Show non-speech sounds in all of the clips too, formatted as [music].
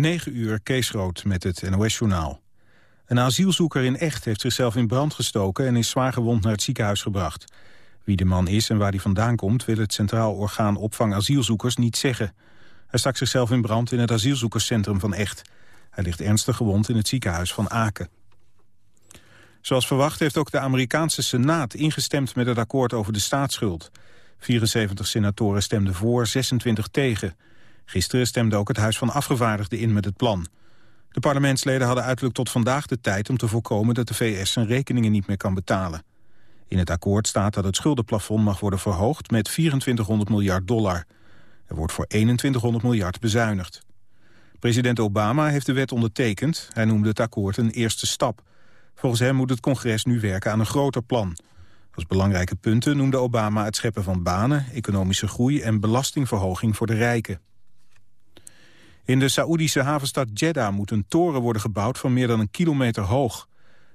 9 uur, Kees Rood met het NOS-journaal. Een asielzoeker in Echt heeft zichzelf in brand gestoken... en is zwaar gewond naar het ziekenhuis gebracht. Wie de man is en waar hij vandaan komt... wil het Centraal Orgaan Opvang Asielzoekers niet zeggen. Hij stak zichzelf in brand in het asielzoekerscentrum van Echt. Hij ligt ernstig gewond in het ziekenhuis van Aken. Zoals verwacht heeft ook de Amerikaanse Senaat ingestemd met het akkoord over de staatsschuld. 74 senatoren stemden voor, 26 tegen. Gisteren stemde ook het Huis van Afgevaardigden in met het plan. De parlementsleden hadden uiterlijk tot vandaag de tijd om te voorkomen dat de VS zijn rekeningen niet meer kan betalen. In het akkoord staat dat het schuldenplafond mag worden verhoogd met 2400 miljard dollar. Er wordt voor 2100 miljard bezuinigd. President Obama heeft de wet ondertekend. Hij noemde het akkoord een eerste stap. Volgens hem moet het congres nu werken aan een groter plan. Als belangrijke punten noemde Obama het scheppen van banen, economische groei en belastingverhoging voor de rijken. In de Saoedische havenstad Jeddah moet een toren worden gebouwd van meer dan een kilometer hoog.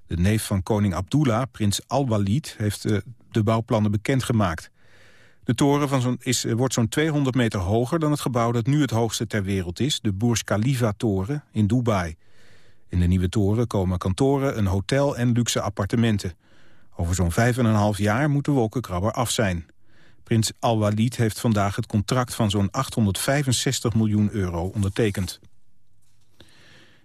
De neef van koning Abdullah, prins Al-Walid, heeft de, de bouwplannen bekendgemaakt. De toren van zo is, wordt zo'n 200 meter hoger dan het gebouw dat nu het hoogste ter wereld is, de Burj Khalifa-toren in Dubai. In de nieuwe toren komen kantoren, een hotel en luxe appartementen. Over zo'n vijf en een half jaar moet de wolkenkrabber af zijn. Prins Al-Walid heeft vandaag het contract van zo'n 865 miljoen euro ondertekend.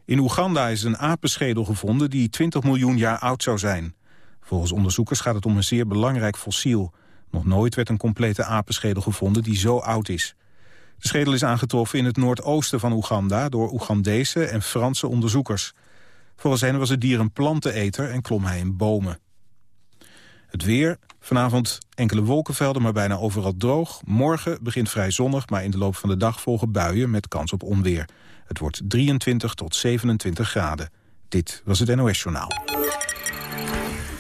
In Oeganda is een apenschedel gevonden die 20 miljoen jaar oud zou zijn. Volgens onderzoekers gaat het om een zeer belangrijk fossiel. Nog nooit werd een complete apenschedel gevonden die zo oud is. De schedel is aangetroffen in het noordoosten van Oeganda... door Oegandese en Franse onderzoekers. Volgens hen was het dier een planteneter en klom hij in bomen. Het weer, vanavond enkele wolkenvelden, maar bijna overal droog. Morgen begint vrij zonnig, maar in de loop van de dag volgen buien met kans op onweer. Het wordt 23 tot 27 graden. Dit was het NOS Journaal.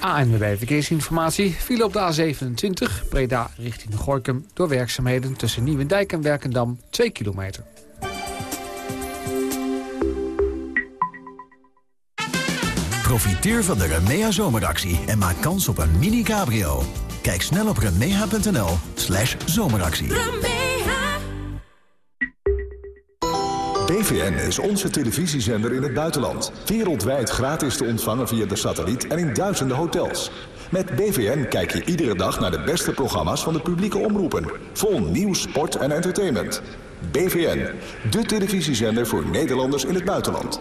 ANWB Verkeersinformatie viel op de A27, Breda richting Gorkum... door werkzaamheden tussen Nieuwendijk en Werkendam 2 kilometer. Profiteer van de Remea zomeractie en maak kans op een mini-cabrio. Kijk snel op remea.nl slash zomeractie. BVN is onze televisiezender in het buitenland. Wereldwijd gratis te ontvangen via de satelliet en in duizenden hotels. Met BVN kijk je iedere dag naar de beste programma's van de publieke omroepen. Vol nieuws, sport en entertainment. BVN, de televisiezender voor Nederlanders in het buitenland.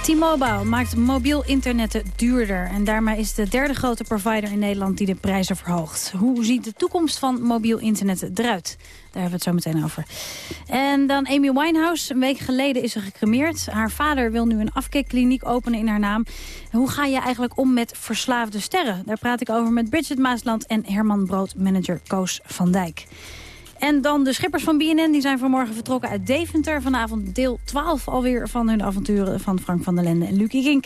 T-Mobile maakt mobiel internet duurder. En daarmee is de derde grote provider in Nederland die de prijzen verhoogt. Hoe ziet de toekomst van mobiel internet eruit? Daar hebben we het zo meteen over. En dan Amy Winehouse. Een week geleden is ze gecremeerd. Haar vader wil nu een afkikkliniek openen in haar naam. Hoe ga je eigenlijk om met verslaafde sterren? Daar praat ik over met Bridget Maasland en Herman Brood, manager Koos van Dijk. En dan de schippers van BNN, die zijn vanmorgen vertrokken uit Deventer. Vanavond deel 12 alweer van hun avonturen van Frank van der Lende en Lucie Gink.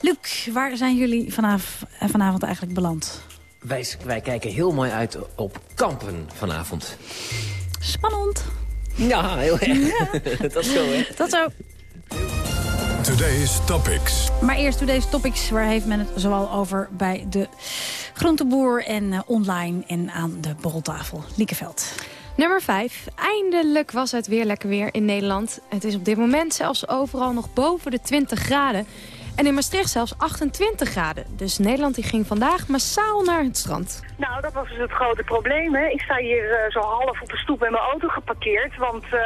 Luc, waar zijn jullie vanavond, eh, vanavond eigenlijk beland? Wij, wij kijken heel mooi uit op kampen vanavond. Spannend. Ja, heel erg. [laughs] dat zo, hè? Dat zo. Today's Topics. Maar eerst Today's Topics, waar heeft men het zoal over bij de groenteboer en uh, online en aan de borreltafel. Liekeveld. Nummer 5. Eindelijk was het weer lekker weer in Nederland. Het is op dit moment zelfs overal nog boven de 20 graden. En in Maastricht zelfs 28 graden. Dus Nederland die ging vandaag massaal naar het strand. Nou, dat was dus het grote probleem. Hè. Ik sta hier uh, zo half op de stoep met mijn auto geparkeerd. Want uh,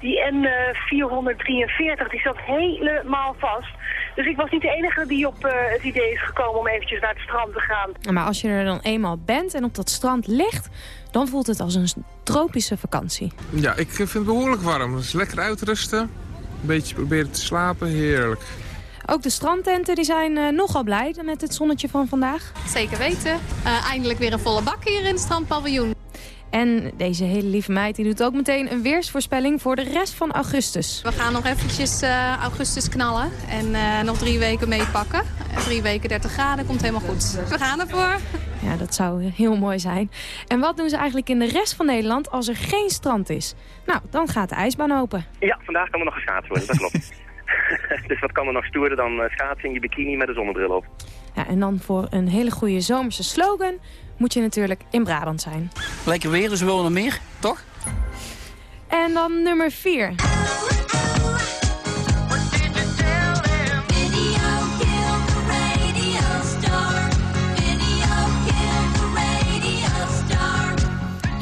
die N443 die zat helemaal vast. Dus ik was niet de enige die op uh, het idee is gekomen om eventjes naar het strand te gaan. Maar als je er dan eenmaal bent en op dat strand ligt... dan voelt het als een tropische vakantie. Ja, ik vind het behoorlijk warm. Dus lekker uitrusten. Een beetje proberen te slapen. Heerlijk. Ook de strandtenten die zijn uh, nogal blij met het zonnetje van vandaag. Zeker weten. Uh, eindelijk weer een volle bak hier in het strandpaviljoen. En deze hele lieve meid die doet ook meteen een weersvoorspelling voor de rest van augustus. We gaan nog eventjes uh, augustus knallen en nog drie weken meepakken. Drie weken 30 graden, komt helemaal goed. We gaan ervoor. Ja, dat zou heel mooi zijn. En wat doen ze eigenlijk in de rest van Nederland als er geen strand is? Nou, dan gaat de ijsbaan open. Ja, vandaag kan er nog geschaatst worden, dat klopt. [laughs] dus wat kan er nog stoerder dan eh, schaatsen in je bikini met een zonnebril op. Ja, en dan voor een hele goede zomerse slogan moet je natuurlijk in Brabant zijn. Lekker weer, dus we willen nog meer, toch? En dan nummer 4.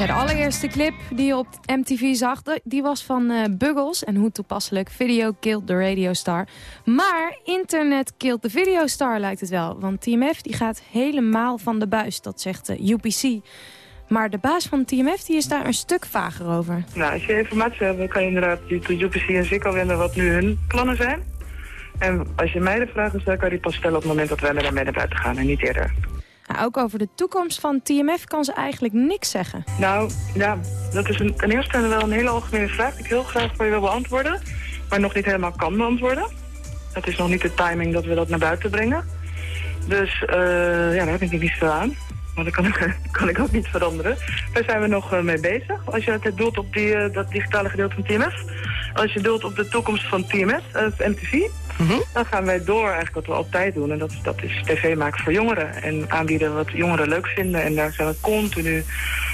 De allereerste clip die je op MTV zag, die was van uh, Buggles. En hoe toepasselijk, video killed the radio star. Maar internet killed the video star lijkt het wel. Want TMF die gaat helemaal van de buis, dat zegt de UPC. Maar de baas van TMF die is daar een stuk vager over. Nou, als je informatie hebt, kan je inderdaad de UPC en Ziggo wenden wat nu hun plannen zijn. En als je mij de vraag stelt, kan je die pas stellen op het moment dat wij met naar buiten gaan en niet eerder. Nou, ook over de toekomst van TMF kan ze eigenlijk niks zeggen. Nou, ja, dat is een, ten eerste wel een hele algemene vraag die ik heel graag voor je wil beantwoorden. Maar nog niet helemaal kan beantwoorden. Het is nog niet de timing dat we dat naar buiten brengen. Dus uh, ja, daar heb ik niet veel aan. Maar dat kan, [laughs] kan ik ook niet veranderen. Daar zijn we nog uh, mee bezig. Als je het doelt op die, uh, dat digitale gedeelte van TMF. Als je doelt op de toekomst van TMS, MTV. Mhm. Dan gaan wij door eigenlijk wat we altijd doen. En dat, dat is tv maken voor jongeren. En aanbieden wat jongeren leuk vinden. En daar zijn we continu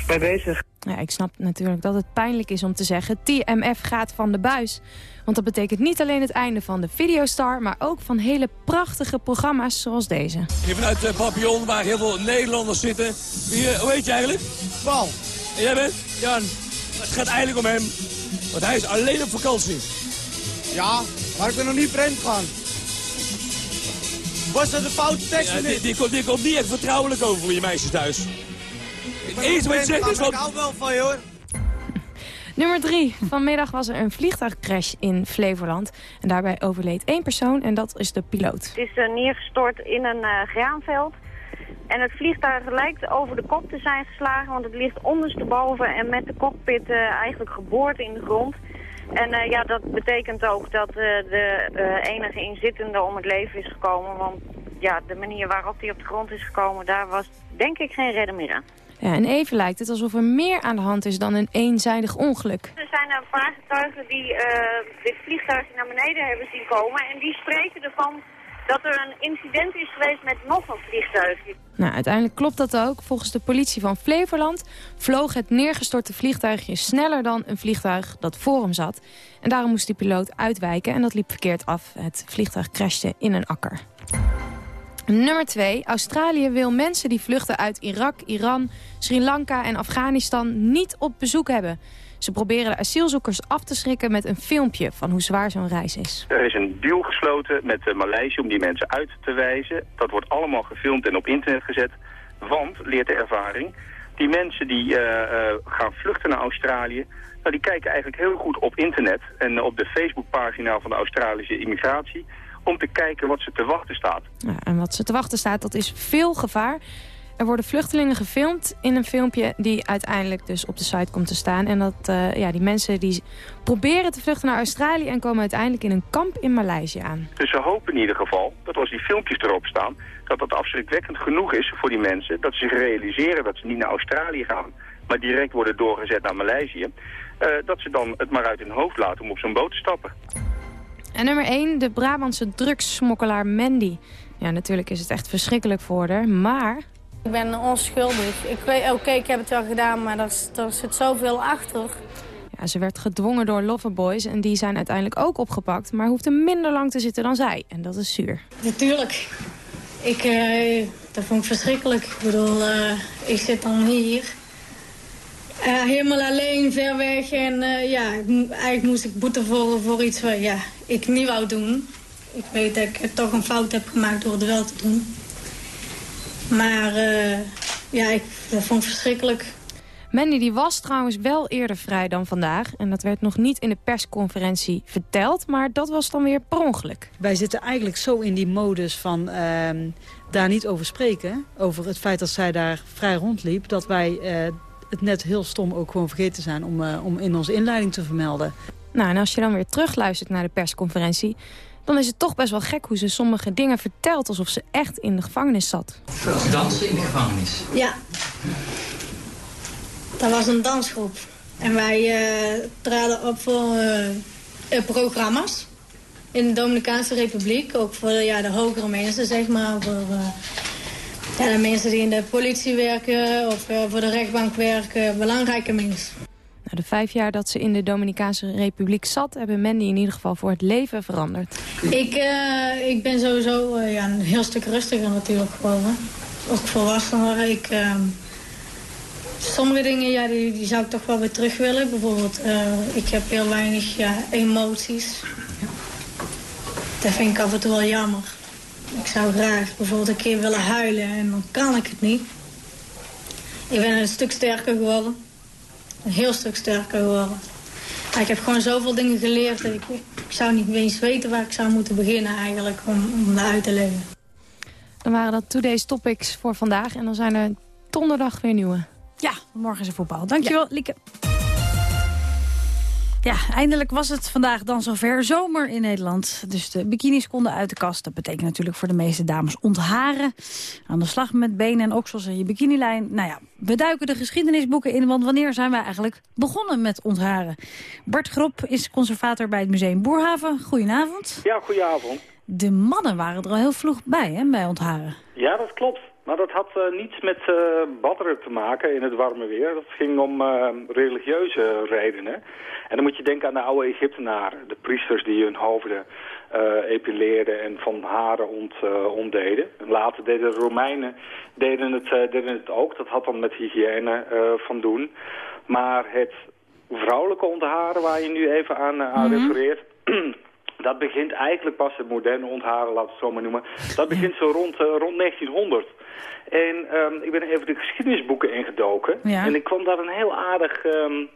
mee bezig. Ja, ik snap natuurlijk dat het pijnlijk is om te zeggen... TMF gaat van de buis. Want dat betekent niet alleen het einde van de Videostar... maar ook van hele prachtige programma's zoals deze. Hier vanuit uh, Papillon, waar heel veel Nederlanders zitten. Wie, uh, hoe heet je eigenlijk? Paul. En jij bent? Jan. Het gaat eigenlijk om hem. Want hij is alleen op vakantie. Ja, maar ik ben nog niet vreemd gaan. Was dat een foute tekst ja, die, die, komt, die komt niet echt vertrouwelijk over voor je meisjes thuis. Het eerste wat je zegt is van... Ik hou wel van je hoor. [laughs] Nummer drie. Vanmiddag was er een vliegtuigcrash in Flevoland. En daarbij overleed één persoon en dat is de piloot. Het is uh, neergestort in een uh, graanveld. En het vliegtuig lijkt over de kop te zijn geslagen, want het ligt ondersteboven en met de cockpit uh, eigenlijk geboord in de grond. En uh, ja, dat betekent ook dat uh, de uh, enige inzittende om het leven is gekomen. Want ja, de manier waarop hij op de grond is gekomen, daar was denk ik geen redder meer aan. Ja, en even lijkt het alsof er meer aan de hand is dan een eenzijdig ongeluk. Er zijn een paar getuigen die dit vliegtuig naar beneden hebben zien komen. En die spreken ervan dat er een incident is geweest met nog een vliegtuigje. Nou, uiteindelijk klopt dat ook. Volgens de politie van Flevoland vloog het neergestorte vliegtuigje sneller dan een vliegtuig dat voor hem zat. En daarom moest die piloot uitwijken en dat liep verkeerd af. Het vliegtuig crashte in een akker. Nummer 2. Australië wil mensen die vluchten uit Irak, Iran, Sri Lanka en Afghanistan niet op bezoek hebben. Ze proberen de asielzoekers af te schrikken met een filmpje van hoe zwaar zo'n reis is. Er is een deal gesloten met uh, Maleisië om die mensen uit te wijzen. Dat wordt allemaal gefilmd en op internet gezet. Want, leert de ervaring, die mensen die uh, uh, gaan vluchten naar Australië... Nou, die kijken eigenlijk heel goed op internet en op de Facebookpagina van de Australische immigratie om te kijken wat ze te wachten staat. Ja, en wat ze te wachten staat, dat is veel gevaar. Er worden vluchtelingen gefilmd in een filmpje die uiteindelijk dus op de site komt te staan. En dat uh, ja, die mensen die proberen te vluchten naar Australië en komen uiteindelijk in een kamp in Maleisië aan. Dus ze hopen in ieder geval dat als die filmpjes erop staan, dat dat afschrikwekkend genoeg is voor die mensen. Dat ze zich realiseren dat ze niet naar Australië gaan, maar direct worden doorgezet naar Maleisië. Uh, dat ze dan het maar uit hun hoofd laten om op zo'n boot te stappen. En nummer 1, de Brabantse drugssmokkelaar Mandy. Ja, natuurlijk is het echt verschrikkelijk voor haar, maar ik ben onschuldig. Ik weet, oké, ik heb het wel gedaan, maar er, er zit zoveel achter. Ja, ze werd gedwongen door Loverboys en die zijn uiteindelijk ook opgepakt... maar hoefde minder lang te zitten dan zij. En dat is zuur. Natuurlijk. Ik, uh, dat vond ik verschrikkelijk. Ik bedoel, uh, ik zit dan hier... Uh, helemaal alleen, ver weg. En ja, eigenlijk moest ik boete voor, voor iets wat ja, ik niet wou doen. Ik weet dat ik toch een fout heb gemaakt door het wel te doen. Maar uh, ja, ik dat vond het verschrikkelijk. Mandy die was trouwens wel eerder vrij dan vandaag. En dat werd nog niet in de persconferentie verteld. Maar dat was dan weer per ongeluk. Wij zitten eigenlijk zo in die modus van uh, daar niet over spreken. Over het feit dat zij daar vrij rondliep. Dat wij uh, het net heel stom ook gewoon vergeten zijn om, uh, om in onze inleiding te vermelden. Nou, en als je dan weer terugluistert naar de persconferentie dan is het toch best wel gek hoe ze sommige dingen vertelt... alsof ze echt in de gevangenis zat. Dansen in de gevangenis? Ja. Dat was een dansgroep. En wij uh, traden op voor uh, programma's in de Dominicaanse Republiek. Ook voor ja, de hogere mensen, zeg maar. Voor uh, ja, de mensen die in de politie werken of voor de rechtbank werken. Belangrijke mensen. De vijf jaar dat ze in de Dominicaanse Republiek zat... hebben Mandy in ieder geval voor het leven veranderd. Ik, ik ben sowieso ja, een heel stuk rustiger natuurlijk geworden. Ook volwassener. Ik... Ehm, Sommige dingen ja, die, zou ik toch wel weer terug willen. Bijvoorbeeld, uh, ik heb heel weinig ja, emoties. Dat vind ik af en toe wel jammer. Ik zou graag bijvoorbeeld een keer willen huilen en dan kan ik het niet. Ik ben een stuk sterker geworden. Een heel stuk sterker geworden. Maar ik heb gewoon zoveel dingen geleerd dat ik, ik zou niet eens weten waar ik zou moeten beginnen eigenlijk om, om dat uit te leggen. Dan waren dat Today's Topics voor vandaag en dan zijn er donderdag weer nieuwe. Ja, morgen is er voetbal. Dankjewel, ja. Lieke. Ja, eindelijk was het vandaag dan zover zomer in Nederland. Dus de bikinis konden uit de kast. Dat betekent natuurlijk voor de meeste dames ontharen. Aan de slag met benen en oksels en je bikinilijn. Nou ja, we duiken de geschiedenisboeken in. Want wanneer zijn wij eigenlijk begonnen met ontharen? Bart Grop is conservator bij het Museum Boerhaven. Goedenavond. Ja, goedenavond. De mannen waren er al heel vroeg bij, hè, bij ontharen. Ja, dat klopt. Maar dat had uh, niets met uh, badderen te maken in het warme weer. Dat ging om uh, religieuze redenen. En dan moet je denken aan de oude Egyptenaren. De priesters die hun hoofden epileerden en van haren ont, ontdeden. En later deden de Romeinen deden het, deden het ook. Dat had dan met hygiëne van doen. Maar het vrouwelijke ontharen waar je nu even aan, aan mm -hmm. refereert... [clears throat] Dat begint eigenlijk pas, het moderne ontharen, laten we het zo maar noemen. Dat begint zo rond, rond 1900. En um, ik ben even de geschiedenisboeken ingedoken. Ja. En ik kwam daar een heel aardig, um,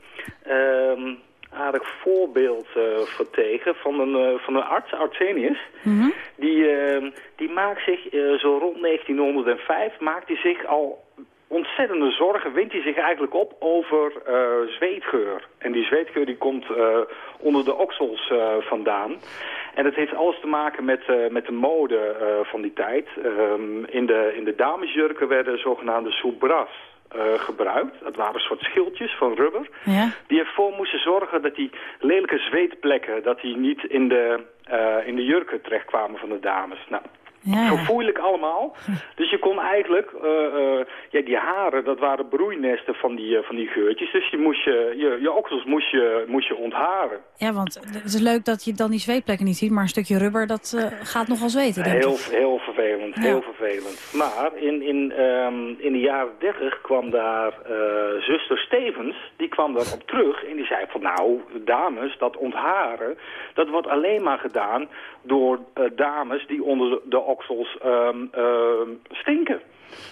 um, aardig voorbeeld uh, voor tegen van een, uh, van een arts, Arsenius. Mm -hmm. die, die maakt zich zo rond 1905, maakt hij zich al ontzettende zorgen wint hij zich eigenlijk op over uh, zweetgeur. En die zweetgeur die komt uh, onder de oksels uh, vandaan. En dat heeft alles te maken met, met de mode van die tijd. Um, in, de, in de damesjurken werden zogenaamde soubras gebruikt. Dat waren een soort schildjes van rubber. Ja. Die ervoor moesten zorgen dat die lelijke zweetplekken... dat die niet in de, in de jurken terechtkwamen van de dames. Nou, ja. Allemaal. [laughs] Dus je kon eigenlijk, uh, uh, ja, die haren, dat waren broeinesten van die, uh, van die geurtjes. Dus je moest je, je, je oksels moest je, moest je ontharen. Ja, want het is leuk dat je dan die zweetplekken niet ziet, maar een stukje rubber, dat gaat nogal zweten, denk heel, ik. Heel vervelend, ja. heel vervelend. Maar in, in, um, in de jaren dertig kwam daar zuster Stevens, die kwam daarop terug en die zei van nou, dames, dat ontharen, dat wordt alleen maar gedaan door dames die onder de oksels um, uh, stinken.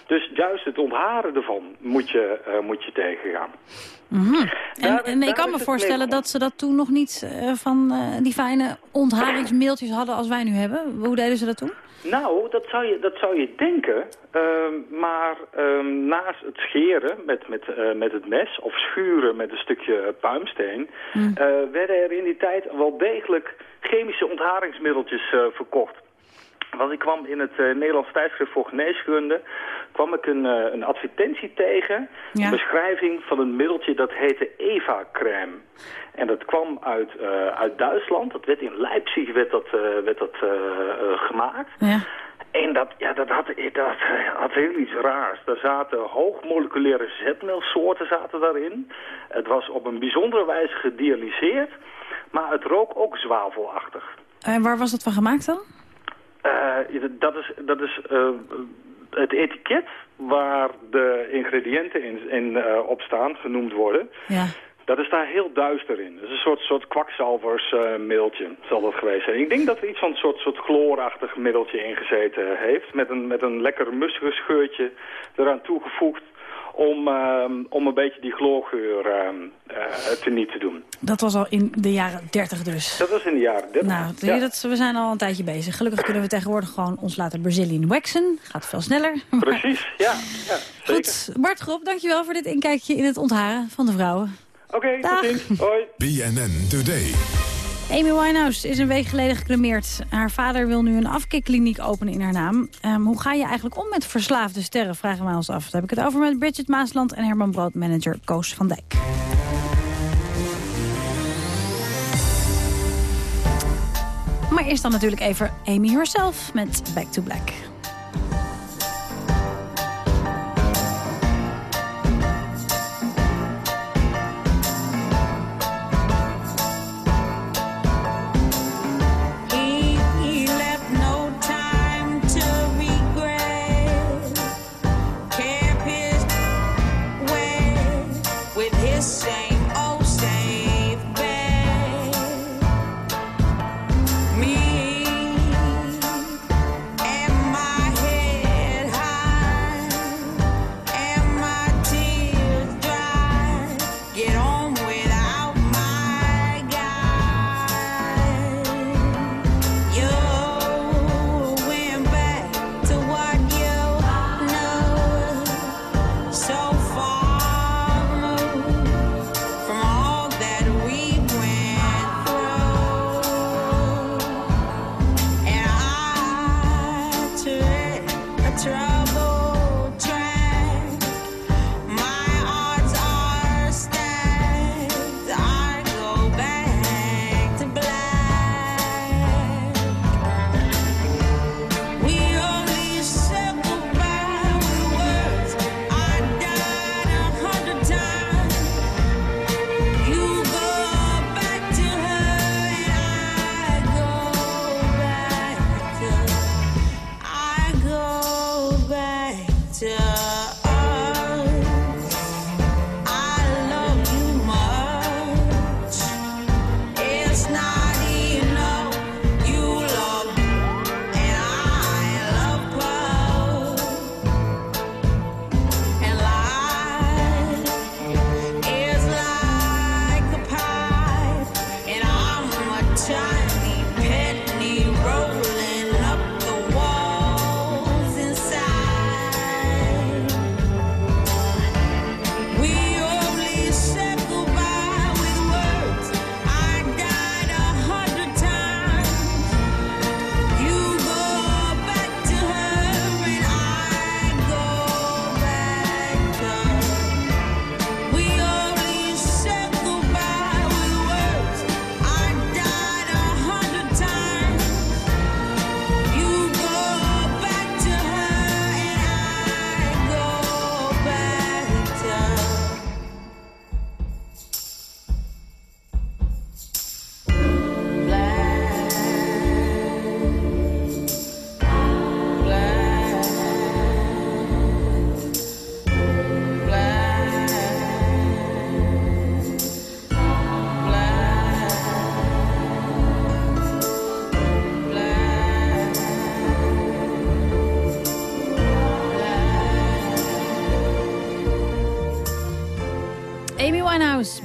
Dus juist het ontharen ervan moet je, uh, moet je tegengaan. Mm -hmm. En, daar, en ik kan me voorstellen dat ze dat toen nog niet uh, van uh, die fijne ontharingsmeeltjes hadden als wij nu hebben. Hoe deden ze dat toen? Nou, dat zou je, dat zou je denken. Uh, maar naast het scheren met, met, met het mes of schuren met een stukje puimsteen... Mm. Uh, werden er in die tijd wel degelijk chemische ontharingsmiddeltjes verkocht. Want ik kwam in het uh, Nederlands tijdschrift voor geneeskunde... kwam ik een, uh, een advertentie tegen, ja. een beschrijving van een middeltje dat heette Eva-crème. En dat kwam uit, uh, uit Duitsland, dat werd in Leipzig werd dat, werd dat gemaakt. Ja. En dat, ja, dat, had, dat had heel iets raars. Er zaten hoogmoleculaire zetmeelsoorten zaten daarin. Het was op een bijzondere wijze gedialyseerd, maar het rook ook zwavelachtig. En waar was dat van gemaakt dan? Uh, dat is, dat is uh, het etiket waar de ingrediënten in, in uh, op staan, genoemd worden. Ja. Dat is daar heel duister in. Dat is een soort, soort kwakzalversmiddeltje, zal dat geweest zijn. Ik denk dat er iets van een soort, soort chloorachtig middeltje ingezeten heeft. Met een, met een lekker mussige scheurtje eraan toegevoegd om, uh, om een beetje die chloorgeur uh, uh, te niet te doen. Dat was al in de jaren 30 dus? Dat was in de jaren 30. Nou, ja. dat, we zijn al een tijdje bezig. Gelukkig kunnen we tegenwoordig gewoon ons laten Brazilian waxen. Gaat veel sneller. [laughs] Precies, ja. ja zeker. Goed, Bart Grop, dankjewel voor dit inkijkje in het ontharen van de vrouwen. Oké, okay, tot ziens. Hoi. BNN Today. Amy Winehouse is een week geleden gecremeerd. Haar vader wil nu een afkikkliniek openen in haar naam. Ehm, hoe ga je eigenlijk om met verslaafde sterren, vragen wij ons af. Daar heb ik het over met Bridget Maasland en Herman Brood manager Koos van Dijk. Maar eerst dan natuurlijk even Amy herself met Back to Black.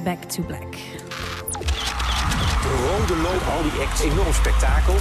Back to Black. De rode loop, al die acts, enorm spektakel.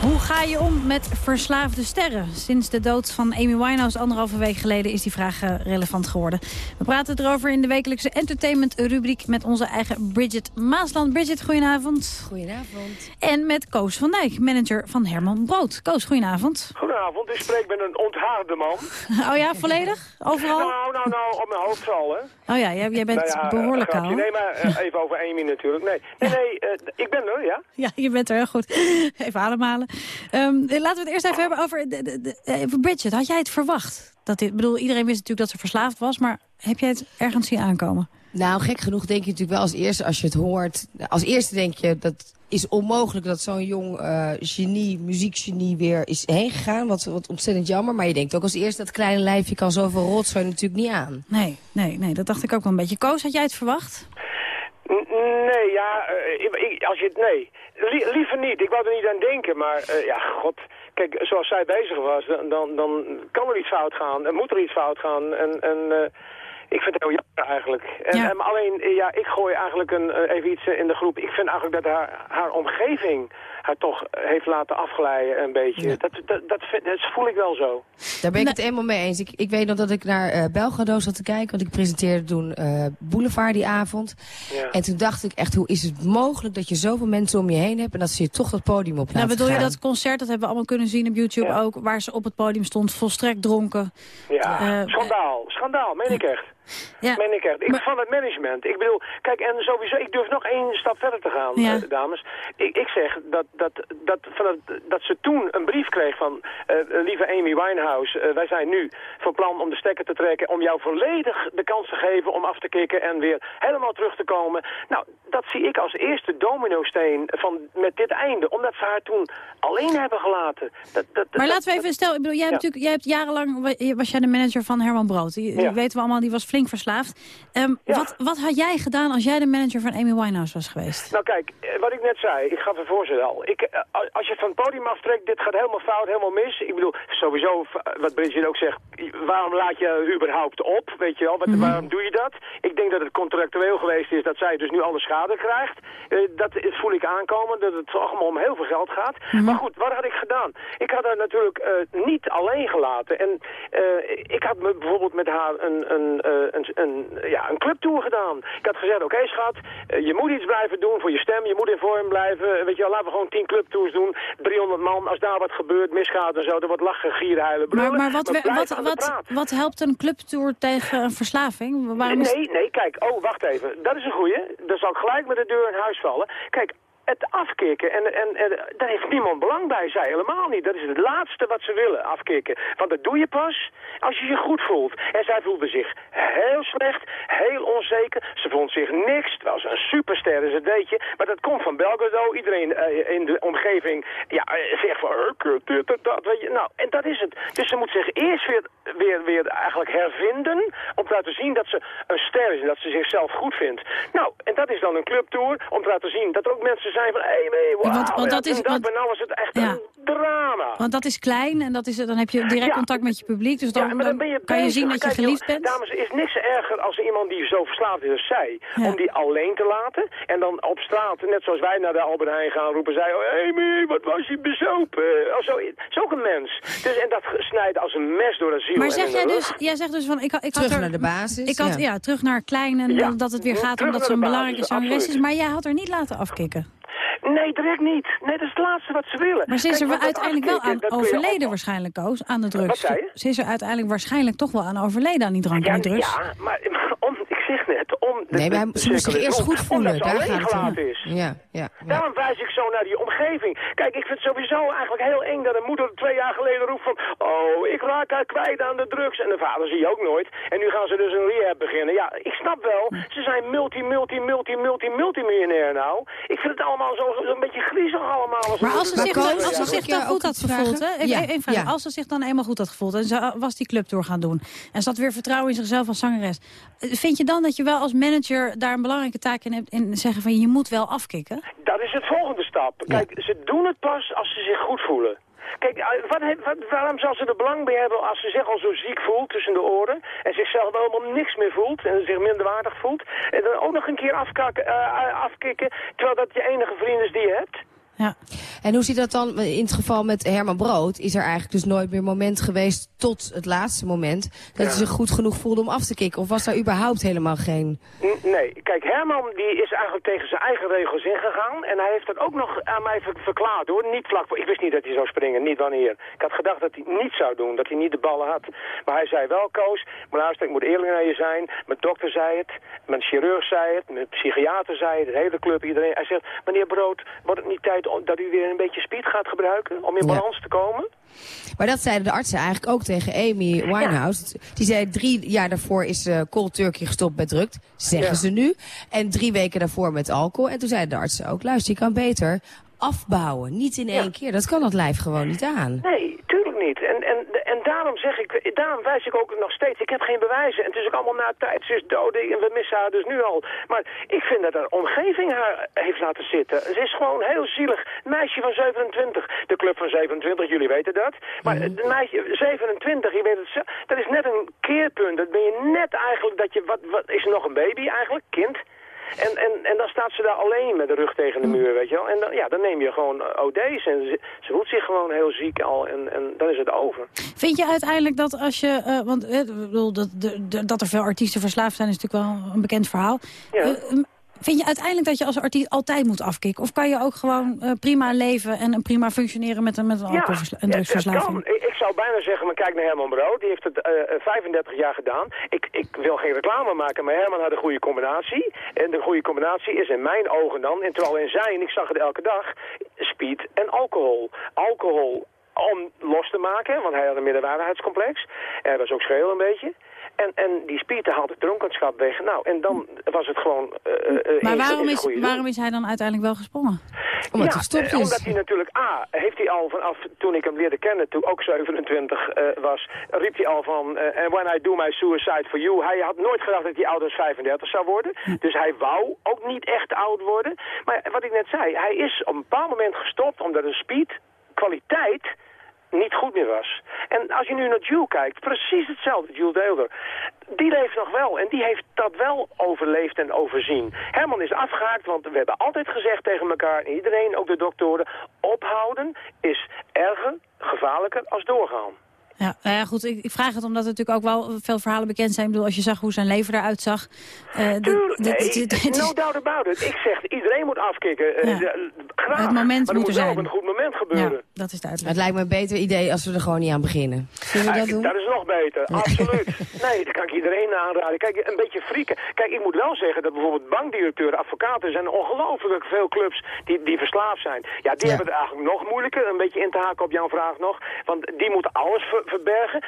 Hoe ga je om met verslaafde sterren? Sinds de dood van Amy Winehouse anderhalve week geleden is die vraag eh, relevant geworden. We praten erover in de wekelijkse entertainment-rubriek met onze eigen Bridget Maasland. Bridget, goedenavond. Goedenavond. En met Koos van Dijk, manager van Herman Brood. Koos, goedenavond. Goedenavond, ik spreek met een onthaarde man. [laughs] Oh ja, volledig? Overal? Nou, nou, nou, op mijn hoofd zal, hè. Oh ja, jij, jij bent Nou ja, behoorlijk grapje. kaal. Nee, maar eh, even over Amy natuurlijk. Nee, nee, nee eh, ik ben er, ja. Ja, je bent er heel goed. [laughs] Even ademhalen. Ehm, laten we het eerst even hebben over, de, de, de- Bridget. Had jij het verwacht? Dat dit, ik bedoel, iedereen wist natuurlijk dat ze verslaafd was, maar heb jij het ergens zien aankomen? Nou, gek genoeg denk je natuurlijk wel als eerste als je het hoort. Als eerste denk je dat is onmogelijk dat zo'n jong eh, genie, muziekgenie weer is heen gegaan. Wat, wat ontzettend jammer. Maar je denkt ook als eerste dat kleine lijfje kan zoveel rotzooi natuurlijk niet aan. Nee, nee, nee, dat dacht ik ook wel een beetje. Koos, had jij het verwacht? Nee, ja, eh, ik, als je het, nee. Lie- liever niet, ik wou er niet aan denken, maar eh, ja, god. Kijk, zoals zij bezig was, dan, dan, dan kan er iets fout gaan. En moet er iets fout gaan. En, en eh, Ik vind het heel jammer eigenlijk. En, Ja. en alleen, eh, ja, ik gooi eigenlijk een, eh, even iets eh, in de groep. Ik vind eigenlijk dat haar, haar omgeving haar toch heeft laten afglijden een beetje. Dat, dat, dat, vind- dat voel ik wel zo. Daar ben ik het helemaal mee eens. Ik, ik weet nog dat ik naar eh Belgrado zat te kijken. Want ik presenteerde toen eh, Boulevard die avond. Ja. En toen dacht ik echt, hoe is het mogelijk dat je zoveel mensen om je heen hebt... en dat ze je toch dat podium op laten Nou, bedoel je dat concert, dat hebben we allemaal kunnen zien op YouTube ook... waar ze op het podium stond, volstrekt dronken. Ja, schandaal. Schandaal, meen ik echt. Ja. Meen ik echt. Ik van het management. Ik bedoel, kijk, en sowieso, ik durf nog één stap verder te gaan, Ja. eh, dames. Ik, ik zeg dat, dat, dat, dat ze toen een brief kreeg van, eh, eh, lieve Amy Winehouse, eh, wij zijn nu van plan om de stekker te trekken, om jou volledig de kans te geven om af te kicken en weer helemaal terug te komen. Nou, dat zie ik als eerste dominosteen van, met dit einde, omdat ze haar toen alleen hebben gelaten. Dat, dat, Maar dat- laten we even stellen, ik bedoel, jij, hebt Ja. natuurlijk, jij hebt jarenlang, wa- was jij de manager van Herman Brood. Die, die weten we allemaal, die was flink verslaafd. Ehm, wat, wat had jij gedaan als jij de manager van Amy Winehouse was geweest? Nou kijk, eh, wat ik net zei, ik gaf een voorzet al. Ik, eh, als je het van het podium aftrekt, dit gaat helemaal fout, helemaal mis. Ik bedoel, sowieso, v- wat Bridget ook zegt, waarom laat je überhaupt op? Weet je wel, wat, waarom doe je dat? Ik denk dat het contractueel geweest is dat zij dus nu alle schade krijgt. Eh, dat voel ik aankomen, dat het allemaal om heel veel geld gaat. Maar goed, wat had ik gedaan? Ik had haar natuurlijk eh, niet alleen gelaten. En eh, ik had me bijvoorbeeld met haar een, een, eh, een, een, ja, een clubtour gedaan. Ik had gezegd, oké schat, eh, je moet iets blijven doen voor je stem. Je moet in vorm blijven. Weet je wel, laten we gewoon tien clubtours doen. 300 man, als daar wat gebeurt, misgaat en zo, dan wordt lachen, gieren, huilen, Maar, brullen. maar wat, Maar we- wat, wat, praat. wat helpt een clubtour tegen een verslaving? Waarom Nee, nee, kijk. Oh, wacht even. Dat is een goeie. Dan zal ik gelijk met de deur in huis vallen. Kijk, het afkicken, en, en, daar heeft niemand belang bij, zij helemaal niet. Dat is het laatste wat ze willen, afkicken. Want dat doe je pas als je je goed voelt. En zij voelde zich heel slecht, heel onzeker. Ze vond zich niks, terwijl ze een superster is, dat weet je. Maar dat komt van Belgrado. Iedereen eh, in de omgeving ja, eh, zegt van, eh, dit en dat, weet je. Nou, en dat is het. Dus ze moet zich eerst weer, weer, weer eigenlijk hervinden, om te laten zien dat ze een ster is en dat ze zichzelf goed vindt. Nou, en dat is dan een clubtour, om te laten zien dat er ook mensen zijn van, hé, hey, want- want ja, dat is- dat, want- en nou is het echt Ja. een drama. Want dat is klein en dat is, dan heb je direct Ja. contact met je publiek. Dus dan, ja, maar dan ben je kan je zien dat je geliefd bent. Dames, is niks erger als iemand die zo verslaafd is als zij. Ja. Om die alleen te laten. En dan op straat, net zoals wij naar de Albert Heijn gaan, roepen zij... Oh, Amy, wat was je bezopen? Of zo. Dat is ook een mens. Dus, en dat snijdt als een mes door de ziel. Maar zeg jij dus, jij zegt dus van, ik, had- ik Terug had er, naar de basis, Ik had, ja. ja. terug naar klein en Ja, dat- dat het weer gaat terug omdat ze een belangrijke zangeres is. Maar jij had er niet laten afkicken. Nee, direct niet. Nee, dat is het laatste wat ze willen. Maar ze is Kijk, er uiteindelijk wel aan overleden waarschijnlijk, Koos, aan de drugs. Wat zei je? Ze is er uiteindelijk waarschijnlijk toch wel aan overleden aan die drank en Ja, drugs. ja maar net, om... de- Nee, maar hij- ze zich eerst goed voelen. Omdat ze Daar alleen gaat het is. Ja, ja, ja. Daarom wijs ik zo naar die omgeving. Kijk, ik vind het sowieso eigenlijk heel eng dat een moeder twee jaar geleden roept van... Oh, ik raak haar kwijt aan de drugs. En de vader zie je ook nooit. En nu gaan ze dus een rehab beginnen. Ja, ik snap wel. Ze zijn multi, multi, multi, multi, multimiljonair nou. Ik vind het allemaal zo, zo een beetje griezelig allemaal. Als Maar als ze zich, dan, als ze zich dan goed had gevoeld, hè? Even, vraag. ja. Als ze zich dan eenmaal goed had gevoeld en ze was die clubtour gaan doen en ze had weer vertrouwen in zichzelf als zangeres. eh, Vind je dan dat je wel als manager daar een belangrijke taak in hebt in zeggen van je moet wel afkicken? Dat is het volgende stap. Kijk, ze doen het pas als ze zich goed voelen. Kijk, eh, wat, wat, waarom zal ze er belang bij hebben als ze zich al zo ziek voelt tussen de oren... en zichzelf helemaal niks meer voelt en zich minderwaardig voelt... en dan ook nog een keer afkakken, eh, afkicken, terwijl dat je enige vriend is die je hebt? Ja. En hoe zit dat dan in het geval met Herman Brood? Is er eigenlijk dus nooit meer moment geweest tot het laatste moment... dat hij zich goed genoeg voelde om af te kicken? Of was daar überhaupt helemaal geen... Nee, kijk, Herman die is eigenlijk tegen zijn eigen regels ingegaan. En hij heeft dat ook nog aan mij ver- verklaard hoor. Niet vlak voor. Ik wist niet dat hij zou springen, niet wanneer. Ik had gedacht dat hij niet zou doen, dat hij niet de ballen had. Maar hij zei wel, Koos, maar luister, ik moet eerlijk naar je zijn. Mijn dokter zei het, mijn chirurg zei het, mijn psychiater zei het, de hele club, iedereen. Hij zegt, meneer Brood, wordt het niet tijd om- dat u weer een beetje speed gaat gebruiken om in Ja. balans te komen? Maar dat zeiden de artsen eigenlijk ook tegen Amy Winehouse. Die zei drie jaar daarvoor is cold turkey gestopt met drugs. Zeggen Ja. ze nu. En drie weken daarvoor met alcohol. En toen zeiden de artsen ook, luister, je kan beter afbouwen. Niet in één keer. Dat kan dat lijf gewoon niet aan. Nee, tuurlijk niet. En, en, en daarom zeg ik, daarom wijs ik ook nog steeds, ik heb geen bewijzen. En het is ook allemaal na tijd, ze is dood en we missen haar dus nu al. Maar ik vind dat haar omgeving haar heeft laten zitten. Ze is gewoon heel zielig. Meisje van 27, de club van 27, jullie weten dat. Maar het meisje 27, je weet het, dat is net een keerpunt. Dat ben je net eigenlijk, dat je, wat, wat is er nog een baby eigenlijk, kind? En, en, en dan staat ze daar alleen met de rug tegen de muur, weet je wel. En dan, ja, dan neem je gewoon OD's en ze, ze voelt zich gewoon heel ziek al en, en dan is het over. Vind je uiteindelijk dat als je... eh, want eh, ik bedoel, dat, dat er veel artiesten verslaafd zijn is natuurlijk wel een bekend verhaal. Ja. Eh, vind je uiteindelijk dat je als artiest altijd moet afkicken? Of kan je ook gewoon eh, prima leven en, en prima functioneren met een, met een ja, drugsverslaving? Ik, ik zou bijna zeggen, maar kijk naar Herman Brood. Die heeft het eh, eh, 35 jaar gedaan. Ik, ik wil geen reclame maken, maar Herman had een goede combinatie. En de goede combinatie is in mijn ogen dan, en terwijl in zijn, ik zag het elke dag, speed en alcohol. Alcohol om los te maken, want hij had een middenwaardigheidscomplex. Hij was ook schreeuw een beetje. En, en die speed haalt het dronkenschap weg. Nou, en dan was het gewoon... eh, eh, Maar in- waarom is, waarom is hij dan uiteindelijk wel gesprongen? Omdat ja, hij gestopt eh, is. omdat hij natuurlijk, A, heeft hij al vanaf toen ik hem leerde kennen, toen ook 27 eh, was, riep hij al van, eh, and when I do my suicide for you, hij had nooit gedacht dat hij ouder dan 35 zou worden. Dus hij wou ook niet echt oud worden. Maar wat ik net zei, hij is op een bepaald moment gestopt omdat de speed, kwaliteit, niet goed meer was. En als je nu naar Jules kijkt, precies hetzelfde, Jules Deelder. Die leeft nog wel en die heeft dat wel overleefd en overzien. Herman is afgehaakt, want we hebben altijd gezegd tegen elkaar, en iedereen, ook de doktoren, ophouden is erger, gevaarlijker als doorgaan. Ja, nou ja, goed, ik, ik vraag het omdat er natuurlijk ook wel veel verhalen bekend zijn. Ik bedoel, als je zag hoe zijn leven eruit zag. eh, dit- Tuurlijk, dit- nee, no doubt about it. Ik zeg, iedereen moet afkicken. eh, Ja. graag, Het moment maar moet er moet wel zijn. op een goed moment gebeuren. ja, dat is duidelijk. Het lijkt me een beter idee als we er gewoon niet aan beginnen. Zullen we dat doen? dat is nog beter, absoluut. [laughs] Nee, dat kan ik iedereen aanraden. Kijk, een beetje frieken. Kijk, ik moet wel zeggen dat bijvoorbeeld bankdirecteuren, advocaten, er zijn ongelooflijk veel clubs die, die verslaafd zijn. Ja, die hebben het eigenlijk nog moeilijker, een beetje in te haken op jouw vraag nog. Want die moeten alles ver- verbergen.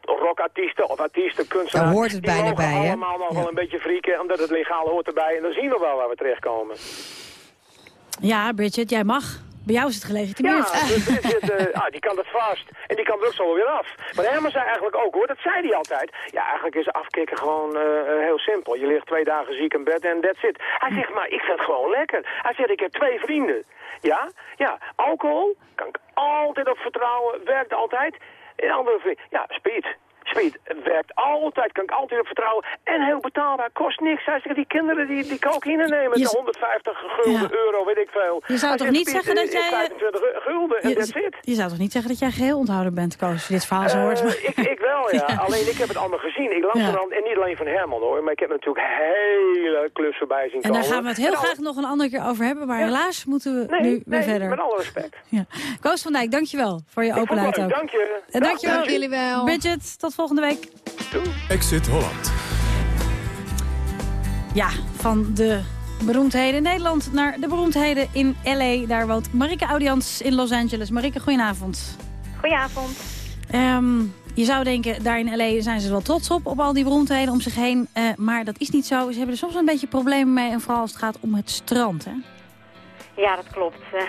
Rockartiesten of artiesten, kunstenaars. Daar hoort het die bijna mogen bij, hè? allemaal nog Ja. wel een beetje frieken, omdat het legaal hoort erbij. En dan zien we wel waar we terechtkomen. Ja, Bridget, jij mag. Bij jou is het gelegitimeerd. Ja, dus Bridget, eh, ah, die kan dat vast. En die kan drugs alweer af. Maar Herman zei eigenlijk ook hoor, dat zei hij altijd. Ja, eigenlijk is afkicken gewoon eh, eh, heel simpel. Je ligt twee dagen ziek in bed en that's it. Hij zegt, maar ik vind het gewoon lekker. Hij zegt, ik heb twee vrienden. Ja, ja, alcohol kan ik altijd op vertrouwen, werkt altijd. En andere ja, speed. Speed werkt altijd, kan ik altijd op vertrouwen. En heel betaalbaar, kost niks. Hij zegt, die kinderen die, die cocaïne nemen, Je de z- 150 gulden, Ja. euro, weet ik veel. Je zou Hij toch zegt, niet zeggen dat jij, eh, 25 gulden en that's Je, it. je zou toch niet zeggen dat jij geheel onthouden bent, Koos, als je dit verhaal zo hoort. Eh, ik, ik wel, ja. [laughs] Alleen ik heb het allemaal gezien. Ik las Ja. er en niet alleen van Herman hoor, maar ik heb natuurlijk hele clubs voorbij zien En komen. daar gaan we het heel En al- graag nog een andere keer over hebben. Maar Ja. helaas moeten we Nee, nu nee, weer verder. met alle respect. [laughs] Ja. Koos van Dijk, dankjewel voor je openheid ook. dank je. En dankjewel. dank jullie wel. Bridget, tot volgende week. Exit Holland. Ja, van de beroemdheden in Nederland naar de beroemdheden in L.A. Daar woont Marike Audians in Los Angeles. Marike, goedenavond. Goedenavond. Ehm, je zou denken, daar in L.A. zijn ze wel trots op, op al die beroemdheden om zich heen. Eh, maar dat is niet zo. Ze hebben er soms een beetje problemen mee. En vooral als het gaat om het strand, hè? Ja, dat klopt. Eh,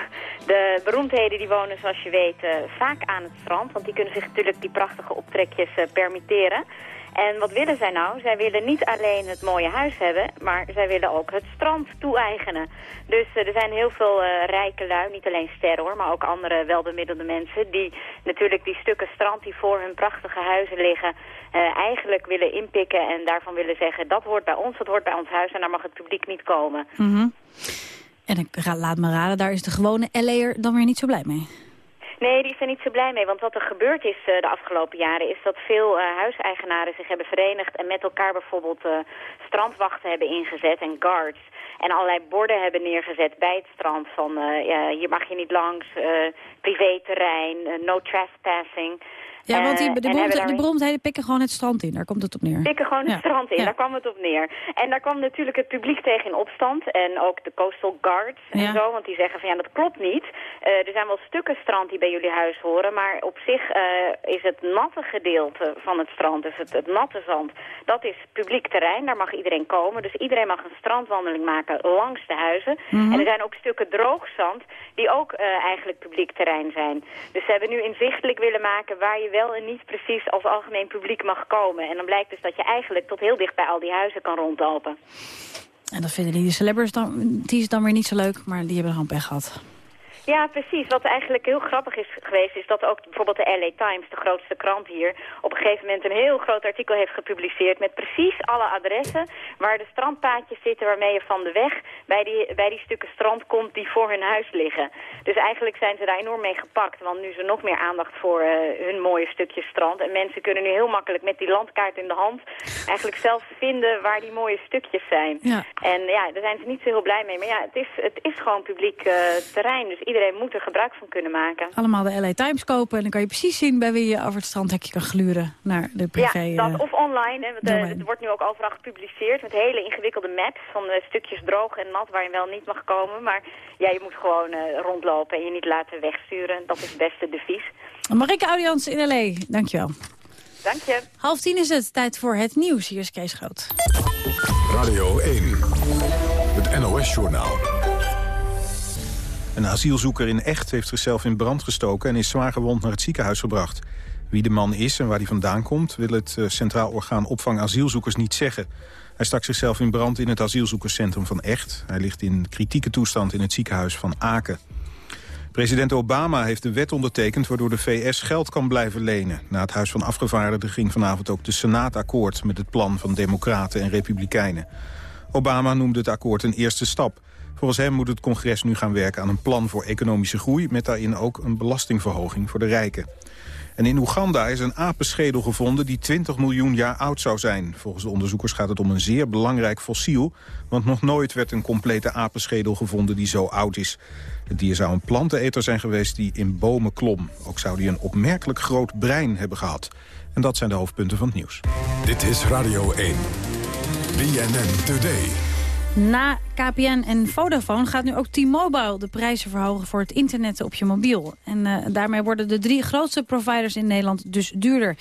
De beroemdheden die wonen, zoals je weet, eh, vaak aan het strand. Want die kunnen zich natuurlijk die prachtige optrekjes eh, permitteren. En wat willen zij nou? Zij willen niet alleen het mooie huis hebben, maar zij willen ook het strand toe-eigenen. Dus er zijn heel veel rijke lui, niet alleen sterren hoor, maar ook andere welbemiddelde mensen... die natuurlijk die stukken strand die voor hun prachtige huizen liggen... eigenlijk willen inpikken en daarvan willen zeggen... dat hoort bij ons, dat hoort bij ons huis en daar mag het publiek niet komen. Mhm. En ik laat me raden, daar is de gewone L'er dan weer niet zo blij mee. Nee, die is er niet zo blij mee. Want wat er gebeurd is eh, de afgelopen jaren... is dat veel eh, huiseigenaren zich hebben verenigd... en met elkaar bijvoorbeeld eh, strandwachten hebben ingezet en guards. En allerlei borden hebben neergezet bij het strand van... ja, hier mag je niet langs, privéterrein, no trespassing... Ja, want die, Eh, de, beroemdheden pikken gewoon het strand in. Daar komt het op neer. Pikken gewoon het strand in, Ja. daar kwam het op neer. En daar kwam natuurlijk het publiek tegen in opstand. En ook de Coastal Guards en Ja. zo. Want die zeggen van ja, dat klopt niet. Eh, er zijn wel stukken strand die bij jullie huis horen. Maar op zich eh, is het natte gedeelte van het strand, dus het, het natte zand, dat is publiek terrein. Daar mag iedereen komen. Dus iedereen mag een strandwandeling maken langs de huizen. Mhm. En er zijn ook stukken droog zand die ook eigenlijk publiek terrein zijn. Dus ze hebben nu inzichtelijk willen maken waar je wel en niet precies als algemeen publiek mag komen. En dan blijkt dus dat je eigenlijk tot heel dicht bij al die huizen kan rondlopen. En dat vinden die celebrities dan, die is dan weer niet zo leuk, maar die hebben gewoon pech gehad. Ja, precies. Wat eigenlijk heel grappig is geweest, is dat ook bijvoorbeeld de LA Times, de grootste krant hier, op een gegeven moment een heel groot artikel heeft gepubliceerd met precies alle adressen waar de strandpaadjes zitten waarmee je van de weg bij die, bij die stukken strand komt die voor hun huis liggen. Dus eigenlijk zijn ze daar enorm mee gepakt, want nu is er nog meer aandacht voor eh, hun mooie stukjes strand. En mensen kunnen nu heel makkelijk met die landkaart in de hand eigenlijk zelf vinden waar die mooie stukjes zijn. Ja. En ja, daar zijn ze niet zo heel blij mee. Maar ja, het is, het is gewoon publiek eh, terrein. Dus iedereen moet er gebruik van kunnen maken. Allemaal de LA Times kopen en dan kan je precies zien bij wie je over het strandhekje kan gluren naar de privé. ja, dat eh, of online. Hè, want, eh, het wordt nu ook overal gepubliceerd met hele ingewikkelde maps van eh, stukjes droog en nat waar je wel niet mag komen. Maar ja, je moet gewoon eh, rondlopen en je niet laten wegsturen. Dat is het beste devies. Marike Audians in LA, dankjewel. Dank je. Half tien is het, tijd voor het nieuws. Hier is Kees Groot. Radio 1, het NOS-journaal. Een asielzoeker in Echt heeft zichzelf in brand gestoken... en is zwaar gewond naar het ziekenhuis gebracht. Wie de man is en waar hij vandaan komt... wil het eh, Centraal Orgaan Opvang Asielzoekers niet zeggen. Hij stak zichzelf in brand in het asielzoekerscentrum van Echt. Hij ligt in kritieke toestand in het ziekenhuis van Aken. President Obama heeft een wet ondertekend... waardoor de VS geld kan blijven lenen. Na het Huis van Afgevaardigden ging vanavond ook de Senaat akkoord... met het plan van Democraten en Republikeinen. Obama noemde het akkoord een eerste stap. Volgens hem moet het congres nu gaan werken aan een plan voor economische groei... met daarin ook een belastingverhoging voor de rijken. En in Oeganda is een apenschedel gevonden die 20 miljoen jaar oud zou zijn. Volgens de onderzoekers gaat het om een zeer belangrijk fossiel... want nog nooit werd een complete apenschedel gevonden die zo oud is. Het dier zou een planteneter zijn geweest die in bomen klom. Ook zou die een opmerkelijk groot brein hebben gehad. En dat zijn de hoofdpunten van het nieuws. Dit is Radio 1. BNN Today. Na KPN en Vodafone gaat nu ook T-Mobile de prijzen verhogen voor het internet op je mobiel. En eh, daarmee worden de drie grootste providers in Nederland dus duurder.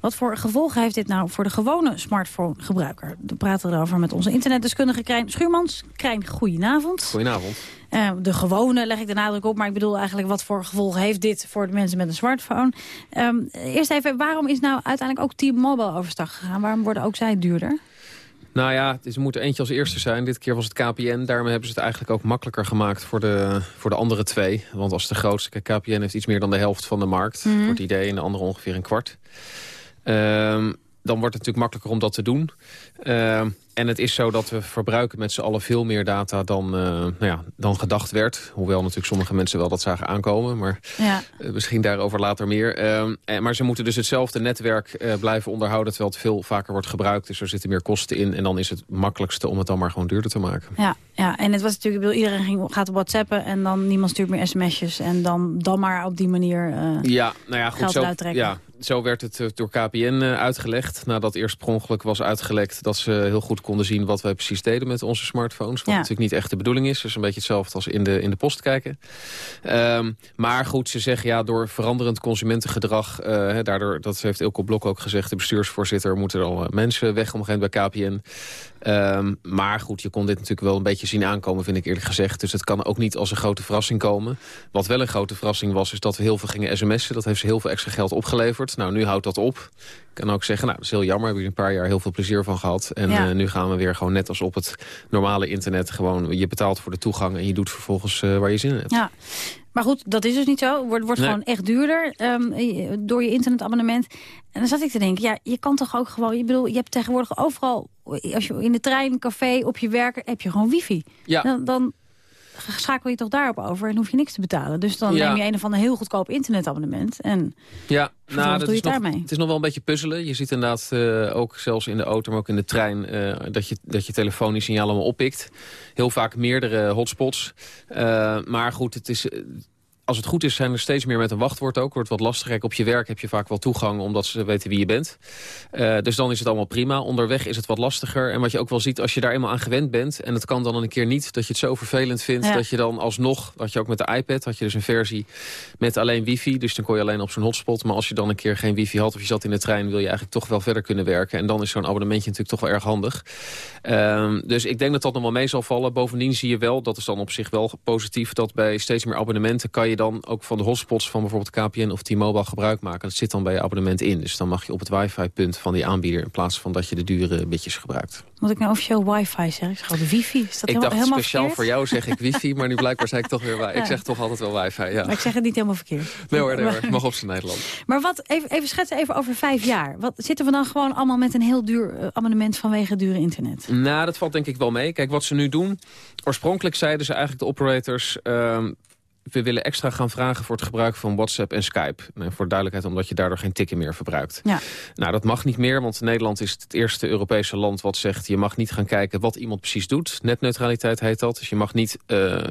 Wat voor gevolgen heeft dit nou voor de gewone smartphone-gebruiker? We praten erover met onze internetdeskundige Krijn Schuurmans. Krijn, goedenavond. Goedenavond. Eh, de gewone leg ik de nadruk op, maar ik bedoel eigenlijk wat voor gevolgen heeft dit voor de mensen met een smartphone. Ehm, eerst even, waarom is nou uiteindelijk ook T-Mobile overstag gegaan? Waarom worden ook zij duurder? Nou ja, het is, moet er eentje als eerste zijn. Dit keer was het KPN. Daarmee hebben ze het eigenlijk ook makkelijker gemaakt voor de, voor de andere twee. Want als de grootste, KPN heeft iets meer dan de helft van de markt. Mhm. Voor het idee en de andere ongeveer een kwart. Ehm, dan wordt het natuurlijk makkelijker om dat te doen. Ehm, en het is zo dat we verbruiken met z'n allen veel meer data dan, eh, nou ja, dan gedacht werd. Hoewel natuurlijk sommige mensen wel dat zagen aankomen. Maar Ja. eh, misschien daarover later meer. Eh, maar ze moeten dus hetzelfde netwerk eh, blijven onderhouden... terwijl het veel vaker wordt gebruikt. Dus er zitten meer kosten in. En dan is het makkelijkste om het dan maar gewoon duurder te maken. Ja, ja, en het was natuurlijk, ik bedoel, iedereen ging, gaat whatsappen en dan niemand stuurt meer sms'jes. En dan, dan maar op die manier eh, Ja, nou ja, goed, geld zo, eruit trekken. ja, zo werd het eh, door KPN eh, uitgelegd. Nadat eerst per ongeluk was uitgelekt dat ze heel goed konden zien wat wij precies deden met onze smartphones. Wat Ja. natuurlijk niet echt de bedoeling is. Dus een beetje hetzelfde als in de, in de post kijken. Ehm, maar goed, ze zeggen ja, door veranderend consumentengedrag, eh, daardoor, dat heeft Ilko Blok ook gezegd, de bestuursvoorzitter, moeten er al mensen weg moment bij KPN. Ehm, maar goed, je kon dit natuurlijk wel een beetje zien aankomen, vind ik eerlijk gezegd. Dus het kan ook niet als een grote verrassing komen. Wat wel een grote verrassing was, is dat we heel veel gingen sms'en. Dat heeft ze heel veel extra geld opgeleverd. Nou, nu houdt dat op. Ik kan ook zeggen, nou, dat is heel jammer. Hebben we een paar jaar heel veel plezier van gehad. En Ja. eh, nu gaan we weer gewoon net als op het normale internet. Gewoon, je betaalt voor de toegang en je doet vervolgens eh, waar je zin in hebt. Ja. Maar goed, dat is dus niet zo. Het wordt, wordt Nee. gewoon echt duurder ehm, je- door je internetabonnement. En dan zat ik te denken, ja, je kan toch ook gewoon... Je bedoel, je hebt tegenwoordig overal, als je in de trein, café, op je werk, heb je gewoon wifi. Ja. Dan, dan schakel je toch daarop over en hoef je niks te betalen. Dus dan Ja. neem je een of ander heel goedkoop internetabonnement. En Ja, nou, dat doe je is het nog, daarmee. het is nog wel een beetje puzzelen. Je ziet inderdaad eh, ook zelfs in de auto, maar ook in de trein... eh, dat, je, dat je telefoon die signaal allemaal oppikt. Heel vaak meerdere hotspots. Eh, maar goed, het is... als het goed is zijn er steeds meer met een wachtwoord ook. Wordt wat lastiger. Op je werk heb je vaak wel toegang omdat ze weten wie je bent. Eh, dus dan is het allemaal prima. Onderweg is het wat lastiger. En wat je ook wel ziet als je daar eenmaal aan gewend bent... en het kan dan een keer niet, dat je het zo vervelend vindt... Ja. dat je dan alsnog, dat je ook met de iPad... had je dus een versie met alleen wifi. Dus dan kon je alleen op zo'n hotspot. Maar als je dan een keer geen wifi had of je zat in de trein... wil je eigenlijk toch wel verder kunnen werken. En dan is zo'n abonnementje natuurlijk toch wel erg handig. Ehm, dus ik denk dat dat nog wel mee zal vallen. Bovendien zie je wel, dat is dan op zich wel positief... dat bij steeds meer abonnementen kan je dan ook van de hotspots... van bijvoorbeeld KPN of T-Mobile gebruik maken. Dat zit dan bij je abonnement in. Dus dan mag je op het wifi-punt van die aanbieder... in plaats van dat je de dure bitjes gebruikt. Moet ik nou officieel wifi zeggen? Ik zeg altijd wifi. Is dat ik helemaal, dacht helemaal speciaal verkeerd? voor jou zeg ik wifi... [laughs] maar nu blijkbaar zei ik toch weer wifi. Ja. Ik zeg toch altijd wel wifi, ja. Maar ik zeg het niet helemaal verkeerd. Nee hoor, nee hoor. [laughs] Mag op zijn Nederland. Maar wat, even, even schetsen even over vijf jaar. Wat, zitten we dan gewoon allemaal met een heel duur eh, abonnement vanwege dure internet? Nou, dat valt denk ik wel mee. Kijk, wat ze nu doen... Oorspronkelijk zeiden ze eigenlijk de operators... ehm, we willen extra gaan vragen voor het gebruik van WhatsApp en Skype. Nou, voor duidelijkheid, omdat je daardoor geen tikken meer verbruikt. Ja. Nou, dat mag niet meer, want Nederland is het eerste Europese land wat zegt... je mag niet gaan kijken wat iemand precies doet. Netneutraliteit heet dat. Dus je mag niet eh,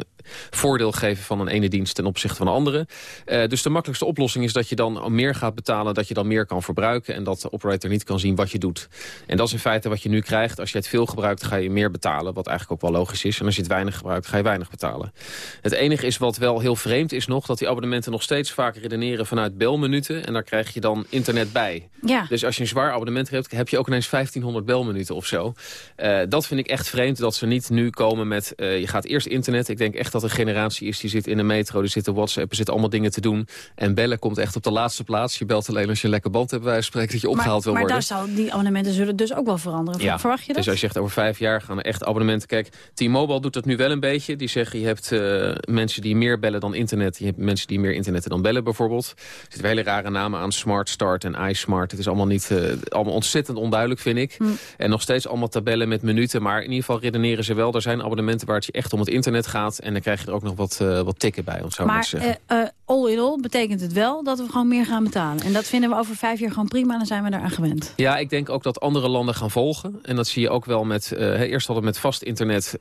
voordeel geven van een ene dienst ten opzichte van een andere. Eh, dus de makkelijkste oplossing is dat je dan meer gaat betalen... dat je dan meer kan verbruiken en dat de operator niet kan zien wat je doet. En dat is in feite wat je nu krijgt. Als je het veel gebruikt, ga je meer betalen, wat eigenlijk ook wel logisch is. En als je het weinig gebruikt, ga je weinig betalen. Het enige is wat wel heel vreemd is nog... dat die abonnementen nog steeds vaak redeneren vanuit belminuten... en daar krijg je dan internet bij. Ja. Dus als je een zwaar abonnement hebt, heb je ook ineens 1500 belminuten of zo. Eh, dat vind ik echt vreemd, dat ze niet nu komen met... eh, je gaat eerst internet. Ik denk echt dat een generatie is die zit in de metro... die zit te whatsappen, er zitten allemaal dingen te doen. En bellen komt echt op de laatste plaats. Je belt alleen als je een lekker band hebt, bij van spreken... dat je opgehaald maar wil maar worden. daar zou, die abonnementen zullen dus ook wel veranderen. Verwacht je dat? Dus als je zegt over vijf jaar gaan er echt abonnementen... Kijk, T-Mobile doet dat nu wel een beetje. Die zeggen je hebt eh, mensen die meer bellen dan internet. Je hebt mensen die meer internetten dan bellen bijvoorbeeld. Er zitten hele rare namen aan. Smart Start en iSmart. Het is allemaal, niet, eh, allemaal ontzettend onduidelijk, vind ik. Hm. En nog steeds allemaal tabellen met minuten. Maar in ieder geval redeneren ze wel. Er zijn abonnementen waar het je echt om het internet gaat. En dan krijg je er ook nog wat, eh, wat tikken bij, om zo maar te Maar zeggen. eh, eh, all in all betekent het wel dat we gewoon meer gaan betalen. En dat vinden we over vijf jaar gewoon prima dan zijn we eraan gewend. Ja, ik denk ook dat andere landen gaan volgen. En dat zie je ook wel met... hè, eerst hadden we met vast internet...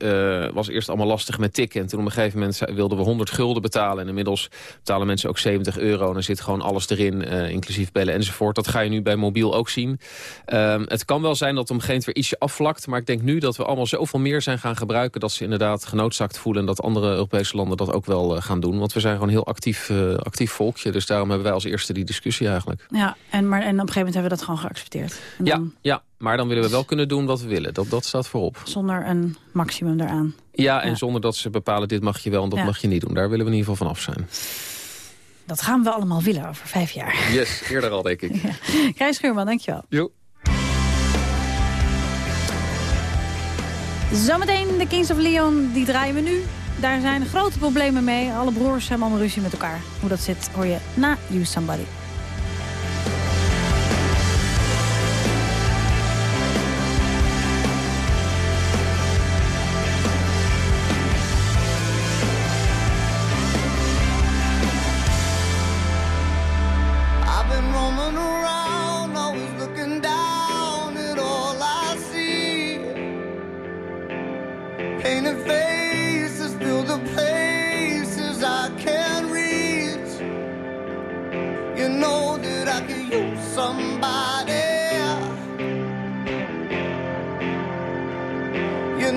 was eerst allemaal lastig met tikken. En toen op een gegeven moment wilden we 100 gulden betalen. En inmiddels betalen mensen ook 70 euro. En dan zit gewoon alles erin, inclusief bellen enzovoort. Dat ga je nu bij mobiel ook zien. Ehm, het kan wel zijn dat op een gegeven moment weer ietsje afvlakt. Maar ik denk nu dat we allemaal zoveel meer zijn gaan gebruiken... dat ze inderdaad genoodzaakt voelen... en dat andere Europese landen dat ook wel eh, gaan doen. Want we zijn gewoon een heel actief, eh, actief volkje. Dus daarom hebben wij als eerste die discussie eigenlijk. Ja, en, maar, en op een gegeven moment hebben we dat gewoon geaccepteerd. En Ja, dan ja, maar dan willen we wel kunnen doen wat we willen. Dat, dat staat voorop. Zonder een maximum eraan. Ja, en zonder dat ze bepalen dit mag je wel en dat Ja. mag je niet doen. Daar willen we in ieder geval van af zijn. Dat gaan we allemaal willen over vijf jaar. Yes, eerder al denk ik. [laughs] Krijs Schuurman, dankjewel. Jo. Zometeen de Kings of Leon, die draaien we nu. Daar zijn grote problemen mee. Alle broers hebben allemaal ruzie met elkaar. Hoe dat zit hoor je na You Somebody.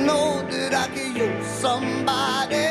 Know that I could use somebody.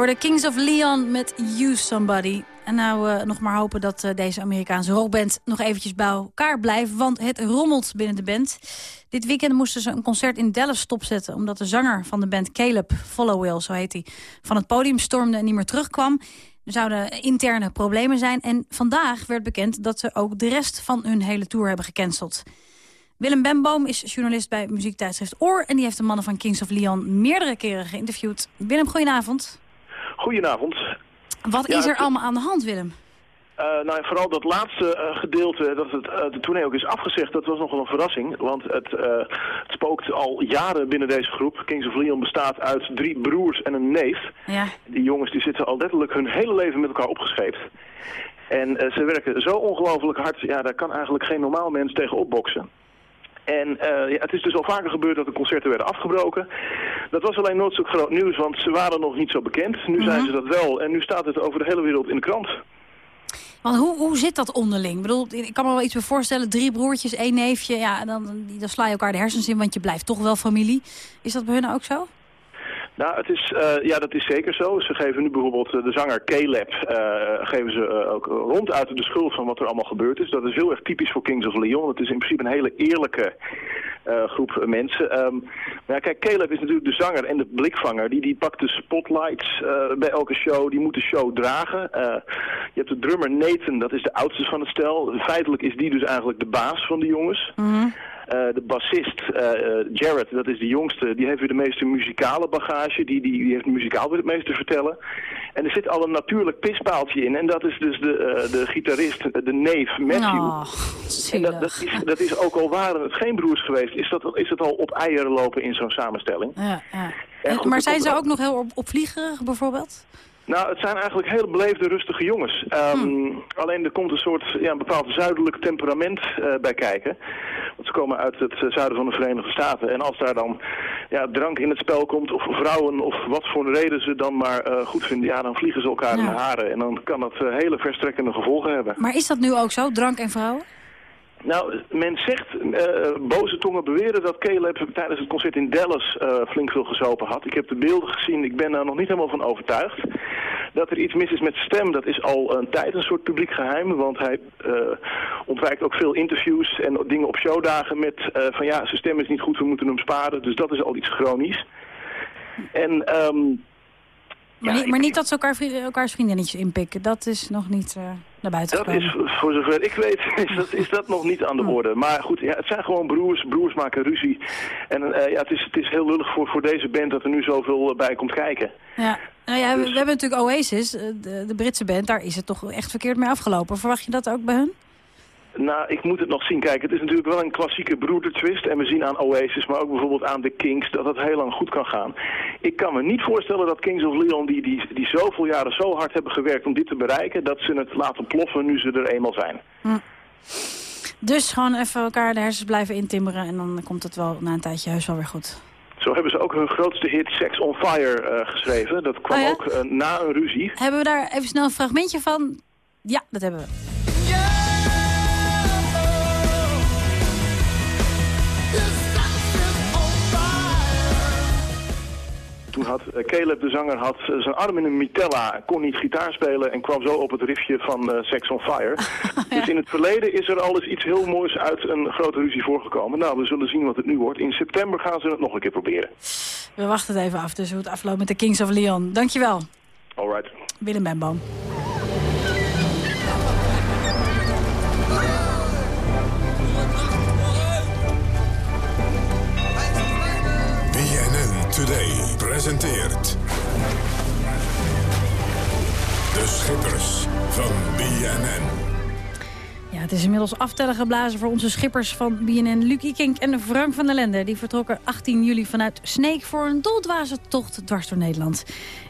Hoorde Kings of Leon met You Somebody. En nou uh, nog maar hopen dat uh, deze Amerikaanse rockband nog eventjes bij elkaar blijft. Want het rommelt binnen de band. Dit weekend moesten ze een concert in Dallas stopzetten... omdat de zanger van de band Caleb Followwill, zo heet hij... van het podium stormde en niet meer terugkwam. Er zouden interne problemen zijn. En vandaag werd bekend dat ze ook de rest van hun hele tour hebben gecanceld. Willem Bemboom is journalist bij muziektijdschrift Oor... en die heeft de mannen van Kings of Leon meerdere keren geïnterviewd. Willem, goedenavond. Goedenavond. Wat is er allemaal aan de hand, Willem? Uh, nou, vooral dat laatste uh, gedeelte, dat het, uh, de tournee ook is afgezegd, dat was nogal een verrassing. Want het, het, spookt al jaren binnen deze groep. Kings of Leon bestaat uit drie broers en een neef. Ja. Die jongens die zitten al letterlijk hun hele leven met elkaar opgescheept. En ze werken zo ongelooflijk hard, ja, daar kan eigenlijk geen normaal mens tegen opboksen. En uh, ja, het is dus al vaker gebeurd dat de concerten werden afgebroken. Dat was alleen nooit zo groot nieuws, want ze waren nog niet zo bekend. Nu zijn ze dat wel en nu staat het over de hele wereld in de krant. Want hoe, hoe zit dat onderling? Ik bedoel, ik kan me wel iets meer voorstellen. Drie broertjes, één neefje. Ja, dan, dan sla je elkaar de hersens in, want je blijft toch wel familie. Is dat bij hun ook zo? Nou, het is, uh, ja, dat is zeker zo. Ze geven nu bijvoorbeeld de zanger Caleb, uh, geven ze ook ronduit de schuld van wat er allemaal gebeurd is. Dat is heel erg typisch voor Kings of Leon. Het is in principe een hele eerlijke groep mensen. Um, maar ja, kijk, Caleb is natuurlijk de zanger en de blikvanger. Die, die pakt de spotlights bij elke show, die moet de show dragen. je hebt de drummer Nathan, dat is de oudste van het stel. Feitelijk is die dus eigenlijk de baas van de jongens. Mm. Uh, de bassist uh, Jared, dat is de jongste, die heeft weer de meeste muzikale bagage. Die, die, die heeft muzikaal weer het meeste te vertellen. En er zit al een natuurlijk pispaaltje in. En dat is dus de, de gitarist, de neef Matthew. Oh, en dat, dat, is, dat is ook al waren het geen broers geweest, is, dat, is het al op eieren lopen in zo'n samenstelling. Ja, ja. En goed, maar zijn ze ook nog heel op, opvliegerig bijvoorbeeld? Nou, het zijn eigenlijk hele beleefde, rustige jongens. Um, hmm. Alleen er komt een soort, ja, een bepaald zuidelijk temperament uh, bij kijken. Want ze komen uit het zuiden van de Verenigde Staten. En als daar dan ja, drank in het spel komt, of vrouwen, of wat voor reden ze dan maar uh, goed vinden, ja, dan vliegen ze elkaar in de haren. En dan kan dat hele verstrekkende gevolgen hebben. Maar is dat nu ook zo, drank en vrouwen? Nou, men zegt, uh, boze tongen beweren dat Caleb tijdens het concert in Dallas uh, flink veel gezopen had. Ik heb de beelden gezien, ik ben daar nog niet helemaal van overtuigd. Dat er iets mis is met stem, dat is al een tijd een soort publiek geheim. Want hij uh, ontwijkt ook veel interviews en dingen op showdagen met van ja, zijn stem is niet goed, we moeten hem sparen. Dus dat is al iets chronisch. En... Um, maar, ja, niet, maar niet dat ze elkaar, elkaars vriendinnetjes inpikken, dat is nog niet uh, naar buiten Dat gekomen. is, voor zover ik weet, [laughs] is dat, is dat nog niet aan de orde. Maar goed, ja, het zijn gewoon broers, broers maken ruzie. En uh, ja, het, is, het is heel lullig voor, voor deze band dat er nu zoveel bij komt kijken. Ja, nou ja, dus... we, we, hebben natuurlijk Oasis, de, de Britse band, daar is het toch echt verkeerd mee afgelopen. Verwacht je dat ook bij hun? Nou, ik moet het nog zien. Kijk, het is natuurlijk wel een klassieke broedertwist. En we zien aan Oasis, maar ook bijvoorbeeld aan de Kings, dat het heel lang goed kan gaan. Ik kan me niet voorstellen dat Kings of Leon, die, die, die zoveel jaren zo hard hebben gewerkt om dit te bereiken, dat ze het laten ploffen nu ze er eenmaal zijn. Hm. Dus gewoon even elkaar de hersens blijven intimmeren en dan komt het wel na een tijdje heus wel weer goed. Zo hebben ze ook hun grootste hit Sex on Fire uh, geschreven. Dat kwam oh ja? ook uh, na een ruzie. Hebben we daar even snel een fragmentje van? Ja, dat hebben we. Toen had uh, Caleb, de zanger, had uh, zijn arm in een mitella, kon niet gitaar spelen en kwam zo op het riffje van uh, Sex on Fire. [laughs] ja. Dus in het verleden is er al eens iets heel moois uit een grote ruzie voorgekomen. Nou, we zullen zien wat het nu wordt. In september gaan ze het nog een keer proberen. We wachten het even af, dus hoe het afloopt met de Kings of Leon. Dankjewel. Alright. Willem Benboom. Today presenteert... De Schippers van BNN. Ja, het is inmiddels aftellen geblazen voor onze schippers van BNN. Luc Ikink en Frank van der Lende. Die vertrokken 18 juli vanuit Sneek voor een doldwaze tocht dwars door Nederland.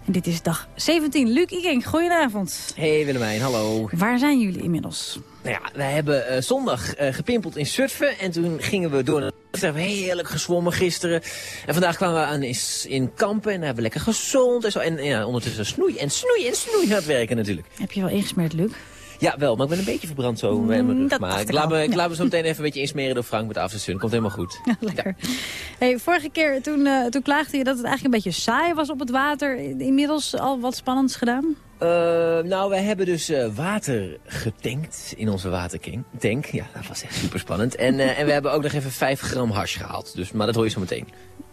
En dit is dag 17. Luc Ikink, goedenavond. Hey Willemijn, hallo. Waar zijn jullie inmiddels? Nou ja, wij hebben uh, zondag uh, gepimpeld in Zutphen. En toen gingen we door hebben heerlijk gezwommen gisteren. En vandaag kwamen we aan in, Kampen en hebben we lekker gezond en zo. En ja, ondertussen snoei en snoei en snoei het werken natuurlijk. Heb je wel ingesmeerd, Luc? Ja, wel, maar ik ben een beetje verbrand zo Mm, dat Maar ik laat, me, ik Ja. laat me zo meteen even een beetje inspireren door Frank met After Sun. Komt helemaal goed. [laughs] Lekker. Hey, vorige keer toen, eh, toen klaagde je dat het eigenlijk een beetje saai was op het water. Inmiddels al wat spannends gedaan? Eh, nou, wij hebben dus eh, water getankt in onze watertank. Tank. Ja, dat was echt super spannend. En, en we hebben ook nog even 5 gram hash gehaald. Dus, maar dat hoor je zo meteen.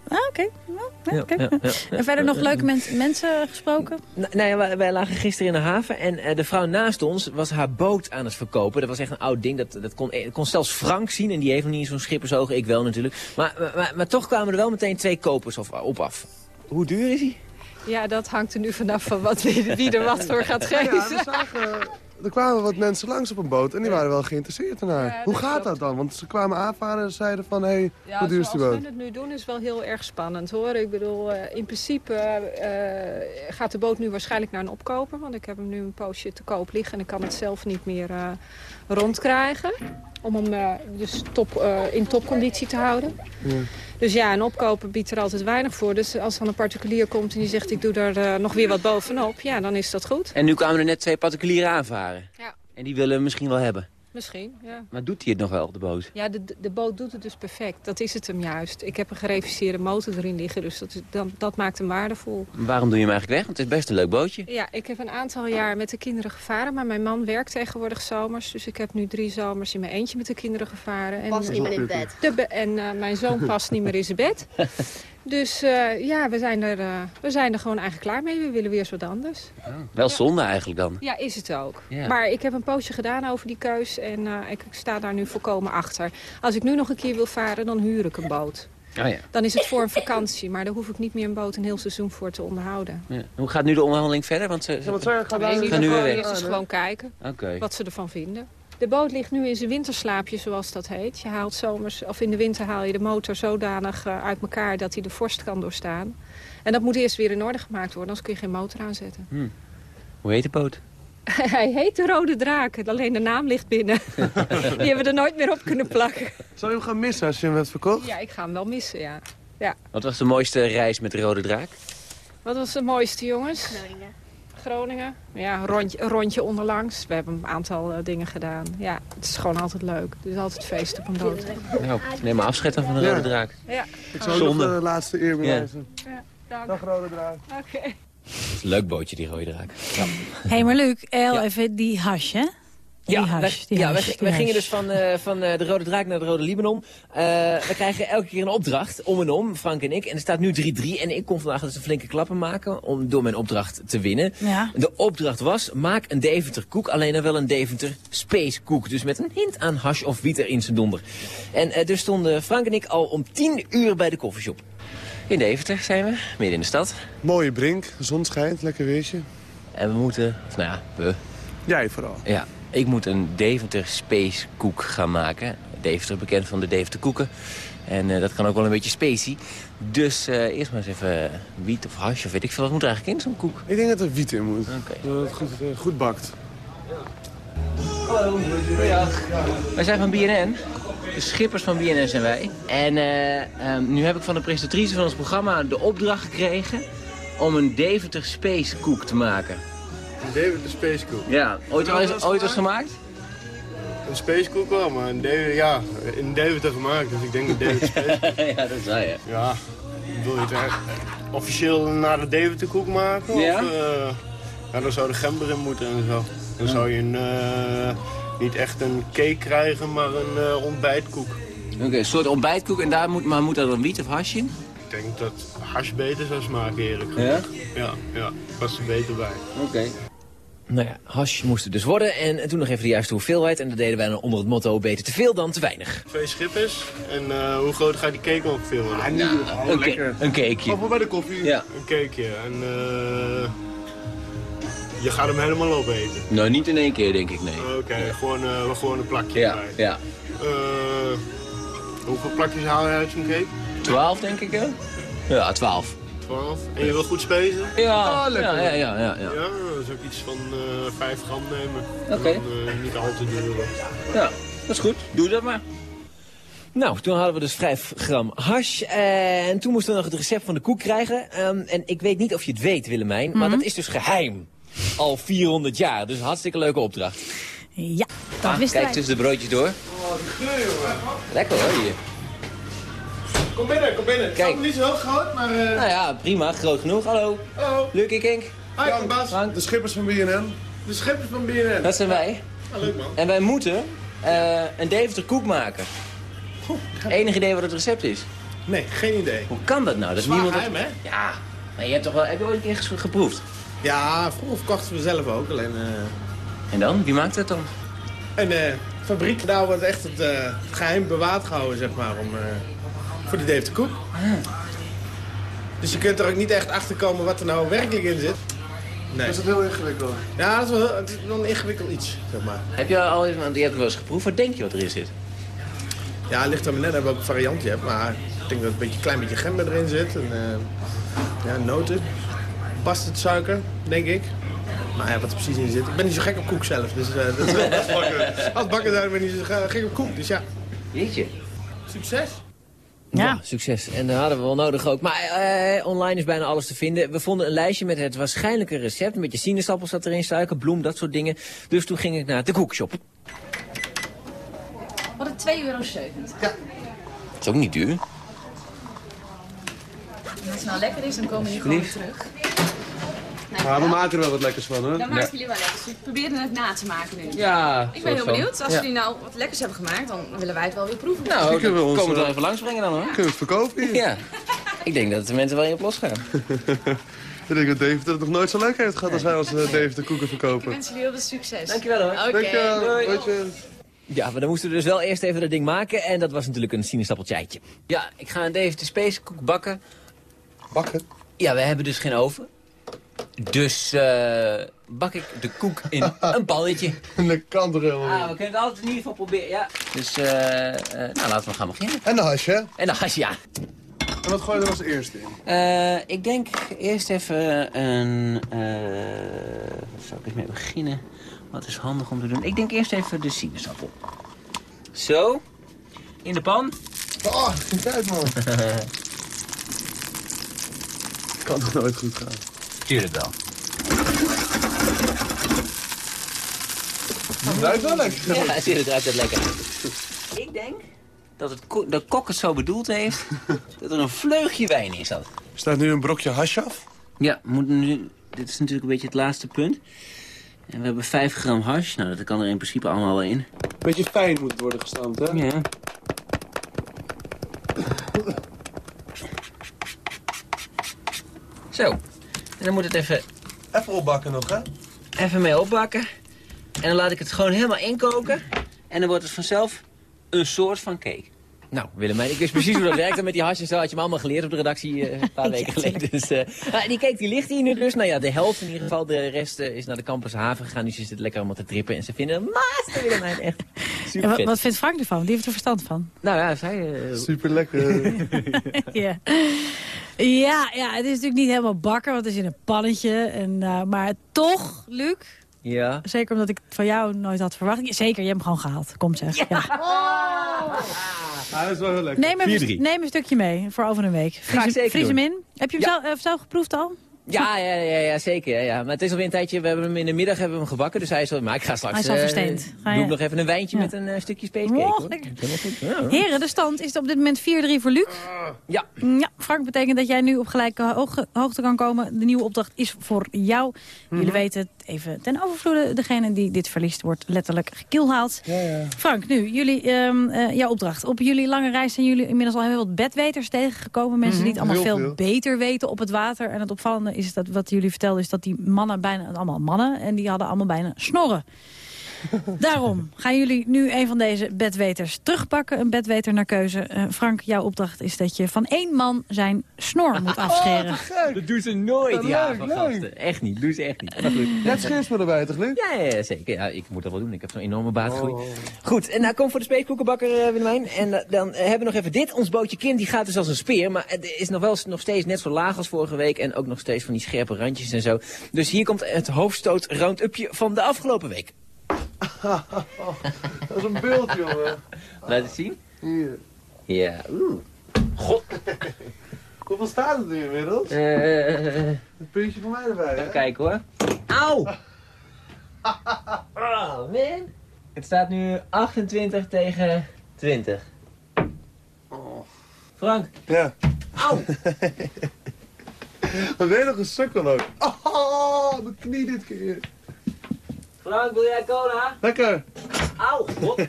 Ah, oké. Nou, ja, Ja, oké. ja, ja. En verder nog leuke men- mensen gesproken? Nou, nou ja, wij, wij lagen gisteren in de haven en eh, de vrouw naast ons was haar boot aan het verkopen. Dat was echt een oud ding, dat, dat kon, eh, kon zelfs Frank zien en die heeft nog niet zo'n schippersogen, ik wel natuurlijk. Maar, maar, maar, maar toch kwamen er wel meteen twee kopers op, op af. Hoe duur is hij? Ja, dat hangt er nu vanaf van wat, wie, wie er wat voor gaat Ja, geven. we zagen, er kwamen wat mensen langs op een boot en die waren wel geïnteresseerd ernaar. Ja, Hoe gaat dat dan? Want ze kwamen aanvaren en zeiden van, hé, hey, Ja, hoe duur is die boot? we het nu doen is wel heel erg spannend hoor. Ik bedoel, eh, in principe eh, gaat de boot nu waarschijnlijk naar een opkoper. Want ik heb hem nu een poosje te koop liggen en ik kan het zelf niet meer eh, rondkrijgen. Om hem eh, dus top, eh, in topconditie te houden. Ja. Dus ja, een opkoper biedt er altijd weinig voor. Dus als dan een particulier komt en die zegt ik doe daar eh, nog weer wat bovenop. Ja, dan is dat goed. En nu kwamen er net twee particulieren aanvaren. Ja. En die willen hem misschien wel hebben. Misschien, ja. Maar doet hij het nog wel, de boot? Ja, de, de boot doet het dus perfect. Dat is het hem juist. Ik heb een gereviseerde motor erin liggen, dus dat, is, dat, dat maakt hem waardevol. Waarom doe je hem eigenlijk weg? Want het is best een leuk bootje. Ja, ik heb een aantal jaar met de kinderen gevaren, maar mijn man werkt tegenwoordig zomers. Dus ik heb nu drie zomers in mijn eentje met de kinderen gevaren. En, Past niet meer in bed. De be- en eh, mijn zoon past niet meer in zijn bed. [laughs] Dus eh, ja, we zijn, er, eh, we zijn er gewoon eigenlijk klaar mee. We willen weer eens wat anders. Wel zonde eigenlijk dan. Ja, is het ook. Ja. Maar ik heb een poosje gedaan over die keus en eh, ik sta daar nu volkomen achter. Als ik nu nog een keer wil varen, dan huur ik een boot. Oh ja. Dan is het voor een vakantie, maar daar hoef ik niet meer een boot een heel seizoen voor te onderhouden. ja. Hoe gaat nu de onderhandeling verder? Want ze, ze Want gaan nee, nu weer gewoon weg. eens gewoon kijken Oké. wat ze ervan vinden. De boot ligt nu in zijn winterslaapje, zoals dat heet. Je haalt zomers, of in de winter haal je de motor zodanig eh, uit elkaar dat hij de vorst kan doorstaan. En dat moet eerst weer in orde gemaakt worden, anders kun je geen motor aanzetten. Hm. Hoe heet de boot? [laughs] Hij heet de Rode Draak, alleen de naam ligt binnen. [laughs] Die hebben we er nooit meer op kunnen plakken. Zou je hem gaan missen als je hem hebt verkocht? Ja, ik ga hem wel missen, ja. ja. Wat was de mooiste reis met de Rode Draak? Wat was de mooiste, jongens? Groningen. Groningen? Ja, een rondje, een rondje onderlangs. We hebben een aantal eh, dingen gedaan. Ja, het is gewoon altijd leuk. Het is altijd feest op een boot. Nou, neem maar afscheid dan van de Ja. Rode Draak. Ja. Ik zou nog Zonde. de laatste eer bewijzen. Ja, dank. Dag Rode Draak. Oké. Leuk bootje, die Rode Draak. Ja. Hé, hey, maar Luc, heel even die hash, hè? Ja, die ja, hash. gingen dus van, eh, van eh, de Rode Draak naar de Rode Libanon. Eh, we krijgen elke keer een opdracht, om en om, Frank en ik. En er staat nu 3-3 en ik kon vandaag dus een flinke klappen maken om door mijn opdracht te winnen. Ja. De opdracht was, maak een Deventer koek, alleen dan wel een Deventer space koek. Dus met een hint aan hash of wiet er in zijn donder. En eh, dus stonden Frank en ik al om 10 uur bij de koffieshop. In Deventer zijn we, midden in de stad. Mooie brink, zon schijnt, lekker weertje. En we moeten, nou ja, we, Jij vooral. Ja, ik moet een Deventer Space koek gaan maken. Deventer bekend van de Deventer koeken. En eh, dat kan ook wel een beetje spacey. Dus eh, eerst maar eens even wiet of hash of weet ik veel. Wat moet er eigenlijk in zo'n koek? Ik denk dat er wiet in moet. Oké. Dat het goed, eh, goed bakt. Hallo. Wij zijn van BNN. De schippers van BNN zijn wij. En eh, ehm, nu heb ik van de presentatrice van ons programma de opdracht gekregen... om een Deventer Space koek te maken. Een Deventer Space Cook. Ja, ooit al eens, ooit eens gemaakt? Een Space Cook wel, maar een Deventer, ja, in Deventer gemaakt, dus ik denk een Deventer Space [laughs] Cook. ja, dat zei je. Ja, wil je het echt officieel naar de Deventer koek maken? Ja? Of, eh, ja, dan zou de gember in moeten en zo. Dan zou je een, eh, niet echt een cake krijgen, maar een eh, ontbijtkoek. Oké, een soort ontbijtkoek en daar moet, maar moet er dan wiet of hash in? Ik denk dat hash beter zou smaken, eerlijk gezegd. Ja? Ja, past er beter bij. Oké. Nou ja, hash moest het dus worden. En toen nog even de juiste hoeveelheid. En dat deden wij dan onder het motto beter te veel dan te weinig. Twee schippers. En eh, hoe groot gaat die cake ongeveer worden? Ah, Nou, een lekker. een cakeje. Of bij de koffie. Ja. Een cakeje. En eh je gaat hem helemaal opeten. Nou, niet in één keer denk ik, nee. Oké, gewoon, eh, gewoon een plakje Ja, erbij. ja. Eh, hoeveel plakjes haal je uit zo'n cake? Twaalf denk ik, hè? Ja, twaalf. 12. En je wil goed spelen? Ja, Oh, lekker. ja, ja, ja, ja, ja. Ja, dat is ook iets van eh 5 gram nemen. Oké. En dan, eh, niet al te duur. Ja, dat is goed. Doe dat maar. Nou, toen hadden we dus 5 gram hash. En toen moesten we nog het recept van de koek krijgen. Ehm, en ik weet niet of je het weet, Willemijn. Maar Mhm. dat is dus geheim. Al 400 jaar. Dus een hartstikke leuke opdracht. Ja, dat Ah, wisten kijk wij. tussen de broodjes door. Oh, die geur. Lekker hoor hier. Kom binnen, kom binnen. Kijk. Het is niet zo heel groot, maar... eh Nou ja, prima. Groot genoeg. Hallo. Hallo. Luc, ik Henk. Hoi, Bas. De schippers van BNN. De schippers van BNN. Dat zijn wij. Ah, leuk man. En wij moeten eh, een Deventer koek maken. Enig idee wat het recept is? Nee, geen idee. Hoe kan dat nou? Dat Zwaar niemand geheim, hè? Ja, maar je hebt toch wel... Heb je ooit een keer geproefd? Ja, vroeger verkochten we zelf ook. Alleen, eh, En dan? Wie maakt het dan? En eh fabriek, daar wordt echt het, het geheim bewaard gehouden, zeg maar, om, eh, voor de Dave de Koek. Dus je kunt er ook niet echt achter komen wat er nou werkelijk in zit. Nee. Is het heel ingewikkeld? Ja, dat is wel, het is wel een ingewikkeld iets, zeg maar. Heb je al eens... Want je hebt wel eens geproefd. Wat denk je wat erin zit? Ja, het ligt er maar net aan welke variant je hebt, maar ik denk dat een beetje, een klein beetje gember erin zit. En, eh, ja, noten, bastardsuiker, denk ik. Maar ja, wat er precies in zit. Ik ben niet zo gek op koek zelf, dus eh, dat is wel. [laughs] Als bakken zijn ben ik niet zo ge- gek op koek, dus ja. Jeetje. Succes! Ja. succes. En dat hadden we wel nodig ook. Maar eh, online is bijna alles te vinden. We vonden een lijstje met het waarschijnlijke recept. Een beetje sinaasappels zat erin, suiker, bloem, dat soort dingen. Dus toen ging ik naar de koekshop. Wat het 2,70 euro. Ja. Dat is ook niet duur. Als het nou lekker is, dan komen jullie gewoon weer terug. Maar we maken er wel wat lekkers van, hoor. Dan maken jullie wel lekker. Dus we proberen het na te maken nu. Ja, Ik ben heel van. benieuwd. Als Ja. jullie nou wat lekkers hebben gemaakt, dan willen wij het wel weer proeven. Nou, Misschien kunnen we dan ons, komen we er eh, even langs brengen dan hoor. Kunnen we het verkopen hier? Ja. Ik denk dat de mensen wel in op los gaan. [laughs] Ik denk dat David het nog nooit zo leuk heeft gehad als wij als uh, David de koeken Ik verkopen. wens jullie heel veel succes. Dankjewel hoor. Oké. Dankjewel. Doei. Ja, maar dan moesten we dus wel eerst even dat ding maken. En dat was natuurlijk een sinaasappeltjeitje. Ja, ik ga een Dave de Space koek bakken. Bakken? Ja, we hebben dus geen oven. Dus eh, bak ik de koek in [laughs] een pannetje. Dat kan toch helemaal Ah, we kunnen het altijd in ieder geval proberen, ja. Dus, eh, eh, nou, laten we gaan beginnen. En de hash, hè? En dan ga je, ja. En wat gooi je er als eerste in? Eh, ik denk eerst even een... eh waar zou ik eens mee beginnen? Wat is handig om te doen? Ik denk eerst even de sinaasappel. Zo. In de pan. Oh, geen tijd, man. [laughs] kan toch nooit goed gaan? Tuurlijk wel. Het ruikt wel lekker. Ja, het ruikt het lekker. Ik denk dat het ko- de kok het zo bedoeld heeft [laughs] dat er een vleugje wijn in zat. Staat nu een brokje hash af? Ja, we moeten nu, dit is natuurlijk een beetje het laatste punt. En we hebben 5 gram hash. Nou, dat kan er in principe allemaal wel in. Beetje fijn moet het worden gestampt, hè? Ja. [clears throat] Zo. En dan moet het even, Even opbakken nog, hè? even mee opbakken. En dan laat ik het gewoon helemaal inkoken. En dan wordt het vanzelf een soort van cake. Nou, Willemijn, ik wist precies hoe dat [laughs] werkte met die hash en zo. Had je me allemaal geleerd op de redactie eh, een paar weken geleden. Dus, eh, die cake die ligt hier nu dus. Nou ja, de helft in ieder geval. De rest eh, is naar de campus haven gegaan. Dus je zit lekker allemaal te trippen. En ze vinden het master Willemijn echt En super wat, wat vindt Frank ervan? Die heeft er verstand van. Nou ja, zij... Super lekker. [laughs] [laughs] ja. Ja, ja, het is natuurlijk niet helemaal bakken, want het is in een pannetje. En, eh, maar toch, Luc, ja. zeker omdat ik het van jou nooit had verwacht. Zeker, je hebt hem gewoon gehaald. Kom zeg. Ja. Ah, dat is wel heel lekker. Neem, een stukje mee voor over een week. Vries, Ga ik zeker vries hem in. Heb je hem Ja. zelf, zelf geproefd al? Ja, ja, ja, ja, zeker. Ja, ja. Maar het is alweer een tijdje, we hebben hem in de middag hebben we hem gebakken. Dus hij is al, maar ik ga straks... Hij is al eh, versteend. Ga doe ik nog even een wijntje Ja. met een eh, stukje spacecake. Oh. Ja. Heren, de stand is op dit moment 4-3 voor Luc. Ja. Ja, Frank, betekent dat jij nu op gelijke hoogte, kan komen. De nieuwe opdracht is voor jou. Mhm. Jullie weten het even ten overvloede. Degene die dit verliest wordt letterlijk gekielhaald. Ja, ja. Frank, nu, jullie, ehm, eh, jouw opdracht. Op jullie lange reis zijn jullie inmiddels al heel wat bedweters tegengekomen. Mensen die het allemaal veel, veel. beter weten op het water. En het opvallende is dat wat jullie vertelden is dat die mannen bijna, allemaal mannen, en die hadden allemaal bijna snorren. Daarom gaan jullie nu een van deze bedweters terugpakken. Een bedweter naar keuze. Eh, Frank, jouw opdracht is dat je van één man zijn snor moet afscheren. Dat doen ze nooit, Ja, die leuk. Echt niet, doen ze echt niet. Maar goed. Jij hebt scheerspullen bij, toch, Luc? Ja, ja, ja, zeker. Ja, ik moet dat wel doen. Ik heb zo'n enorme baatgroei. Oh. Goed, en nou kom voor de speekkoekenbakker, eh, Willemijn. En eh, dan hebben we nog even dit. Ons bootje kind, die gaat dus als een speer. Maar het is nog wel nog steeds net zo laag als vorige week. En ook nog steeds van die scherpe randjes en zo. Dus hier komt het hoofdstoot round-upje van de afgelopen week. [laughs] Dat is een beeld, jongen. Laat het zien. Hier. Ja, oeh. God. [laughs] Hoeveel staat het nu inmiddels? Eh, Een puntje voor mij erbij, hè? even kijken hoor. Auw! [laughs] Oh man. Het staat nu 28 tegen 20. Frank. Ja. Auw. Wat ben je nog een sukkel ook? Oh, mijn knie dit keer. Frank, wil jij cola? Lekker. Auw, god. 32-25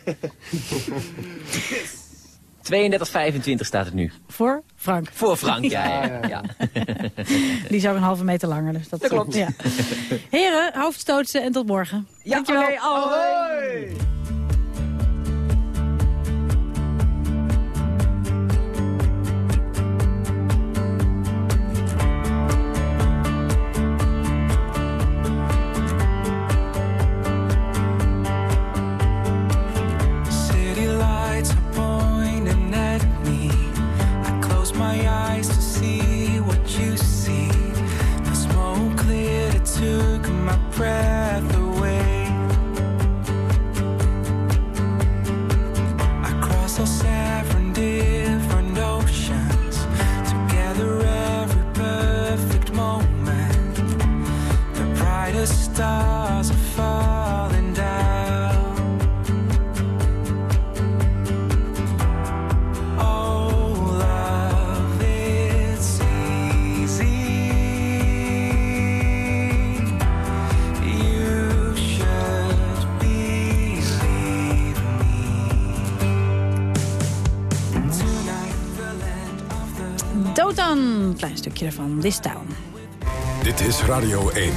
staat het nu. Voor Frank. Voor Frank, ja. ja, Ja, ja. [laughs] Die is ook een halve meter langer. Dus dat, Dat klopt. Ja. Heren, hoofdstootsen en tot morgen. Ja, Dankjewel. oké, ahoy. prayer. Ervan, This Town. Dit is Radio 1.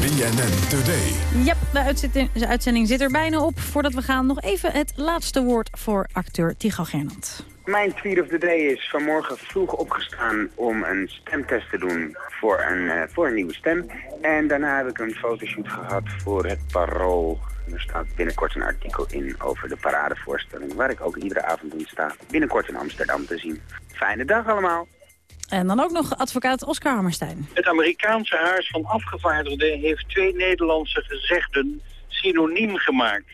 BNN Today. Ja, de uitzending, de uitzending zit er bijna op. Voordat we gaan, nog even het laatste woord voor acteur Tigo Gernand. Mijn tweet of the day is vanmorgen vroeg opgestaan om een stemtest te doen voor een, eh, voor een nieuwe stem. En daarna heb ik een fotoshoot gehad voor het Parool. Er staat binnenkort een artikel in over de paradevoorstelling... waar ik ook iedere avond in sta. Binnenkort in Amsterdam te zien. Fijne dag allemaal. En dan ook nog advocaat Oscar Hammerstein. Het Amerikaanse Huis van Afgevaardigden heeft twee Nederlandse gezegden synoniem gemaakt.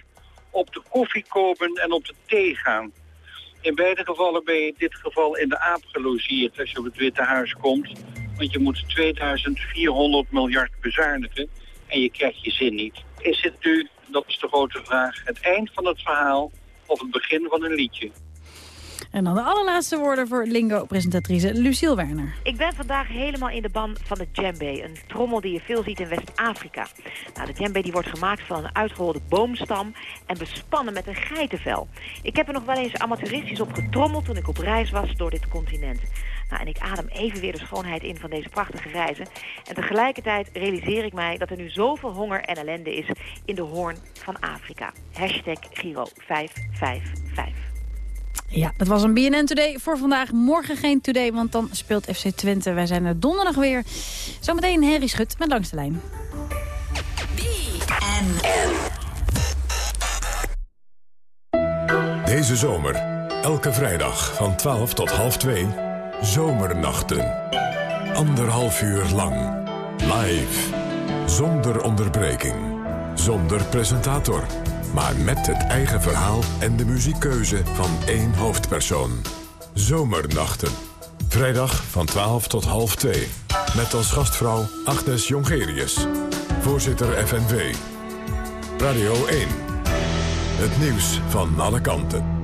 Op de koffie komen en op de thee gaan. In beide gevallen ben je in dit geval in de aap gelogeerd als je op het Witte Huis komt. Want je moet 2400 miljard bezuinigen en je krijgt je zin niet. Is het nu, dat is de grote vraag, het eind van het verhaal of het begin van een liedje? En dan de allerlaatste woorden voor Lingo-presentatrice Lucille Werner. Ik ben vandaag helemaal in de ban van de djembe, een trommel die je veel ziet in West-Afrika. Nou, de djembe die wordt gemaakt van een uitgeholde boomstam en bespannen met een geitenvel. Ik heb er nog wel eens amateuristisch op getrommeld toen ik op reis was door dit continent. Nou, en ik adem even weer de schoonheid in van deze prachtige reizen. En tegelijkertijd realiseer ik mij dat er nu zoveel honger en ellende is in de hoorn van Afrika. Hashtag Giro 555. Ja, dat was een BNN Today voor vandaag. Morgen geen Today, want dan speelt FC Twente. Wij zijn er donderdag weer. Zometeen Henry Schut met Langs de Lijn. Deze zomer, elke vrijdag van 12 tot half 2, Zomernachten. Anderhalf uur lang. Live. Zonder onderbreking. Zonder presentator. Maar met het eigen verhaal en de muziekkeuze van één hoofdpersoon. Zomernachten. Vrijdag van 12 tot half 2. Met als gastvrouw Agnes Jongerius. Voorzitter FNV. Radio 1. Het nieuws van alle kanten.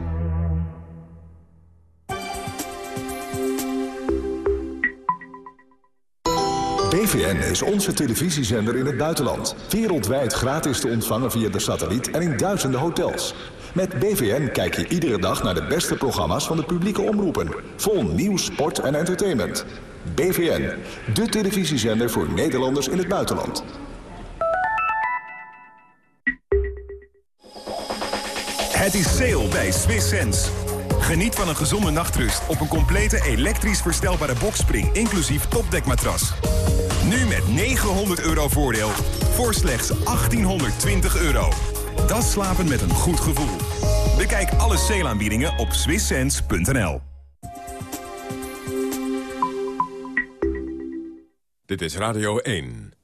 BVN is onze televisiezender in het buitenland. Wereldwijd gratis te ontvangen via de satelliet en in duizenden hotels. Met BVN kijk je iedere dag naar de beste programma's van de publieke omroepen. Vol nieuws, sport en entertainment. BVN, de televisiezender voor Nederlanders in het buitenland. Het is sale bij Swiss Sense. Geniet van een gezonde nachtrust op een complete elektrisch verstelbare boxspring, inclusief topdekmatras. Nu met 900 euro voordeel voor slechts 1820 euro. Dat slapen met een goed gevoel. Bekijk alle sale-aanbiedingen op swisssense.nl. Dit is Radio 1.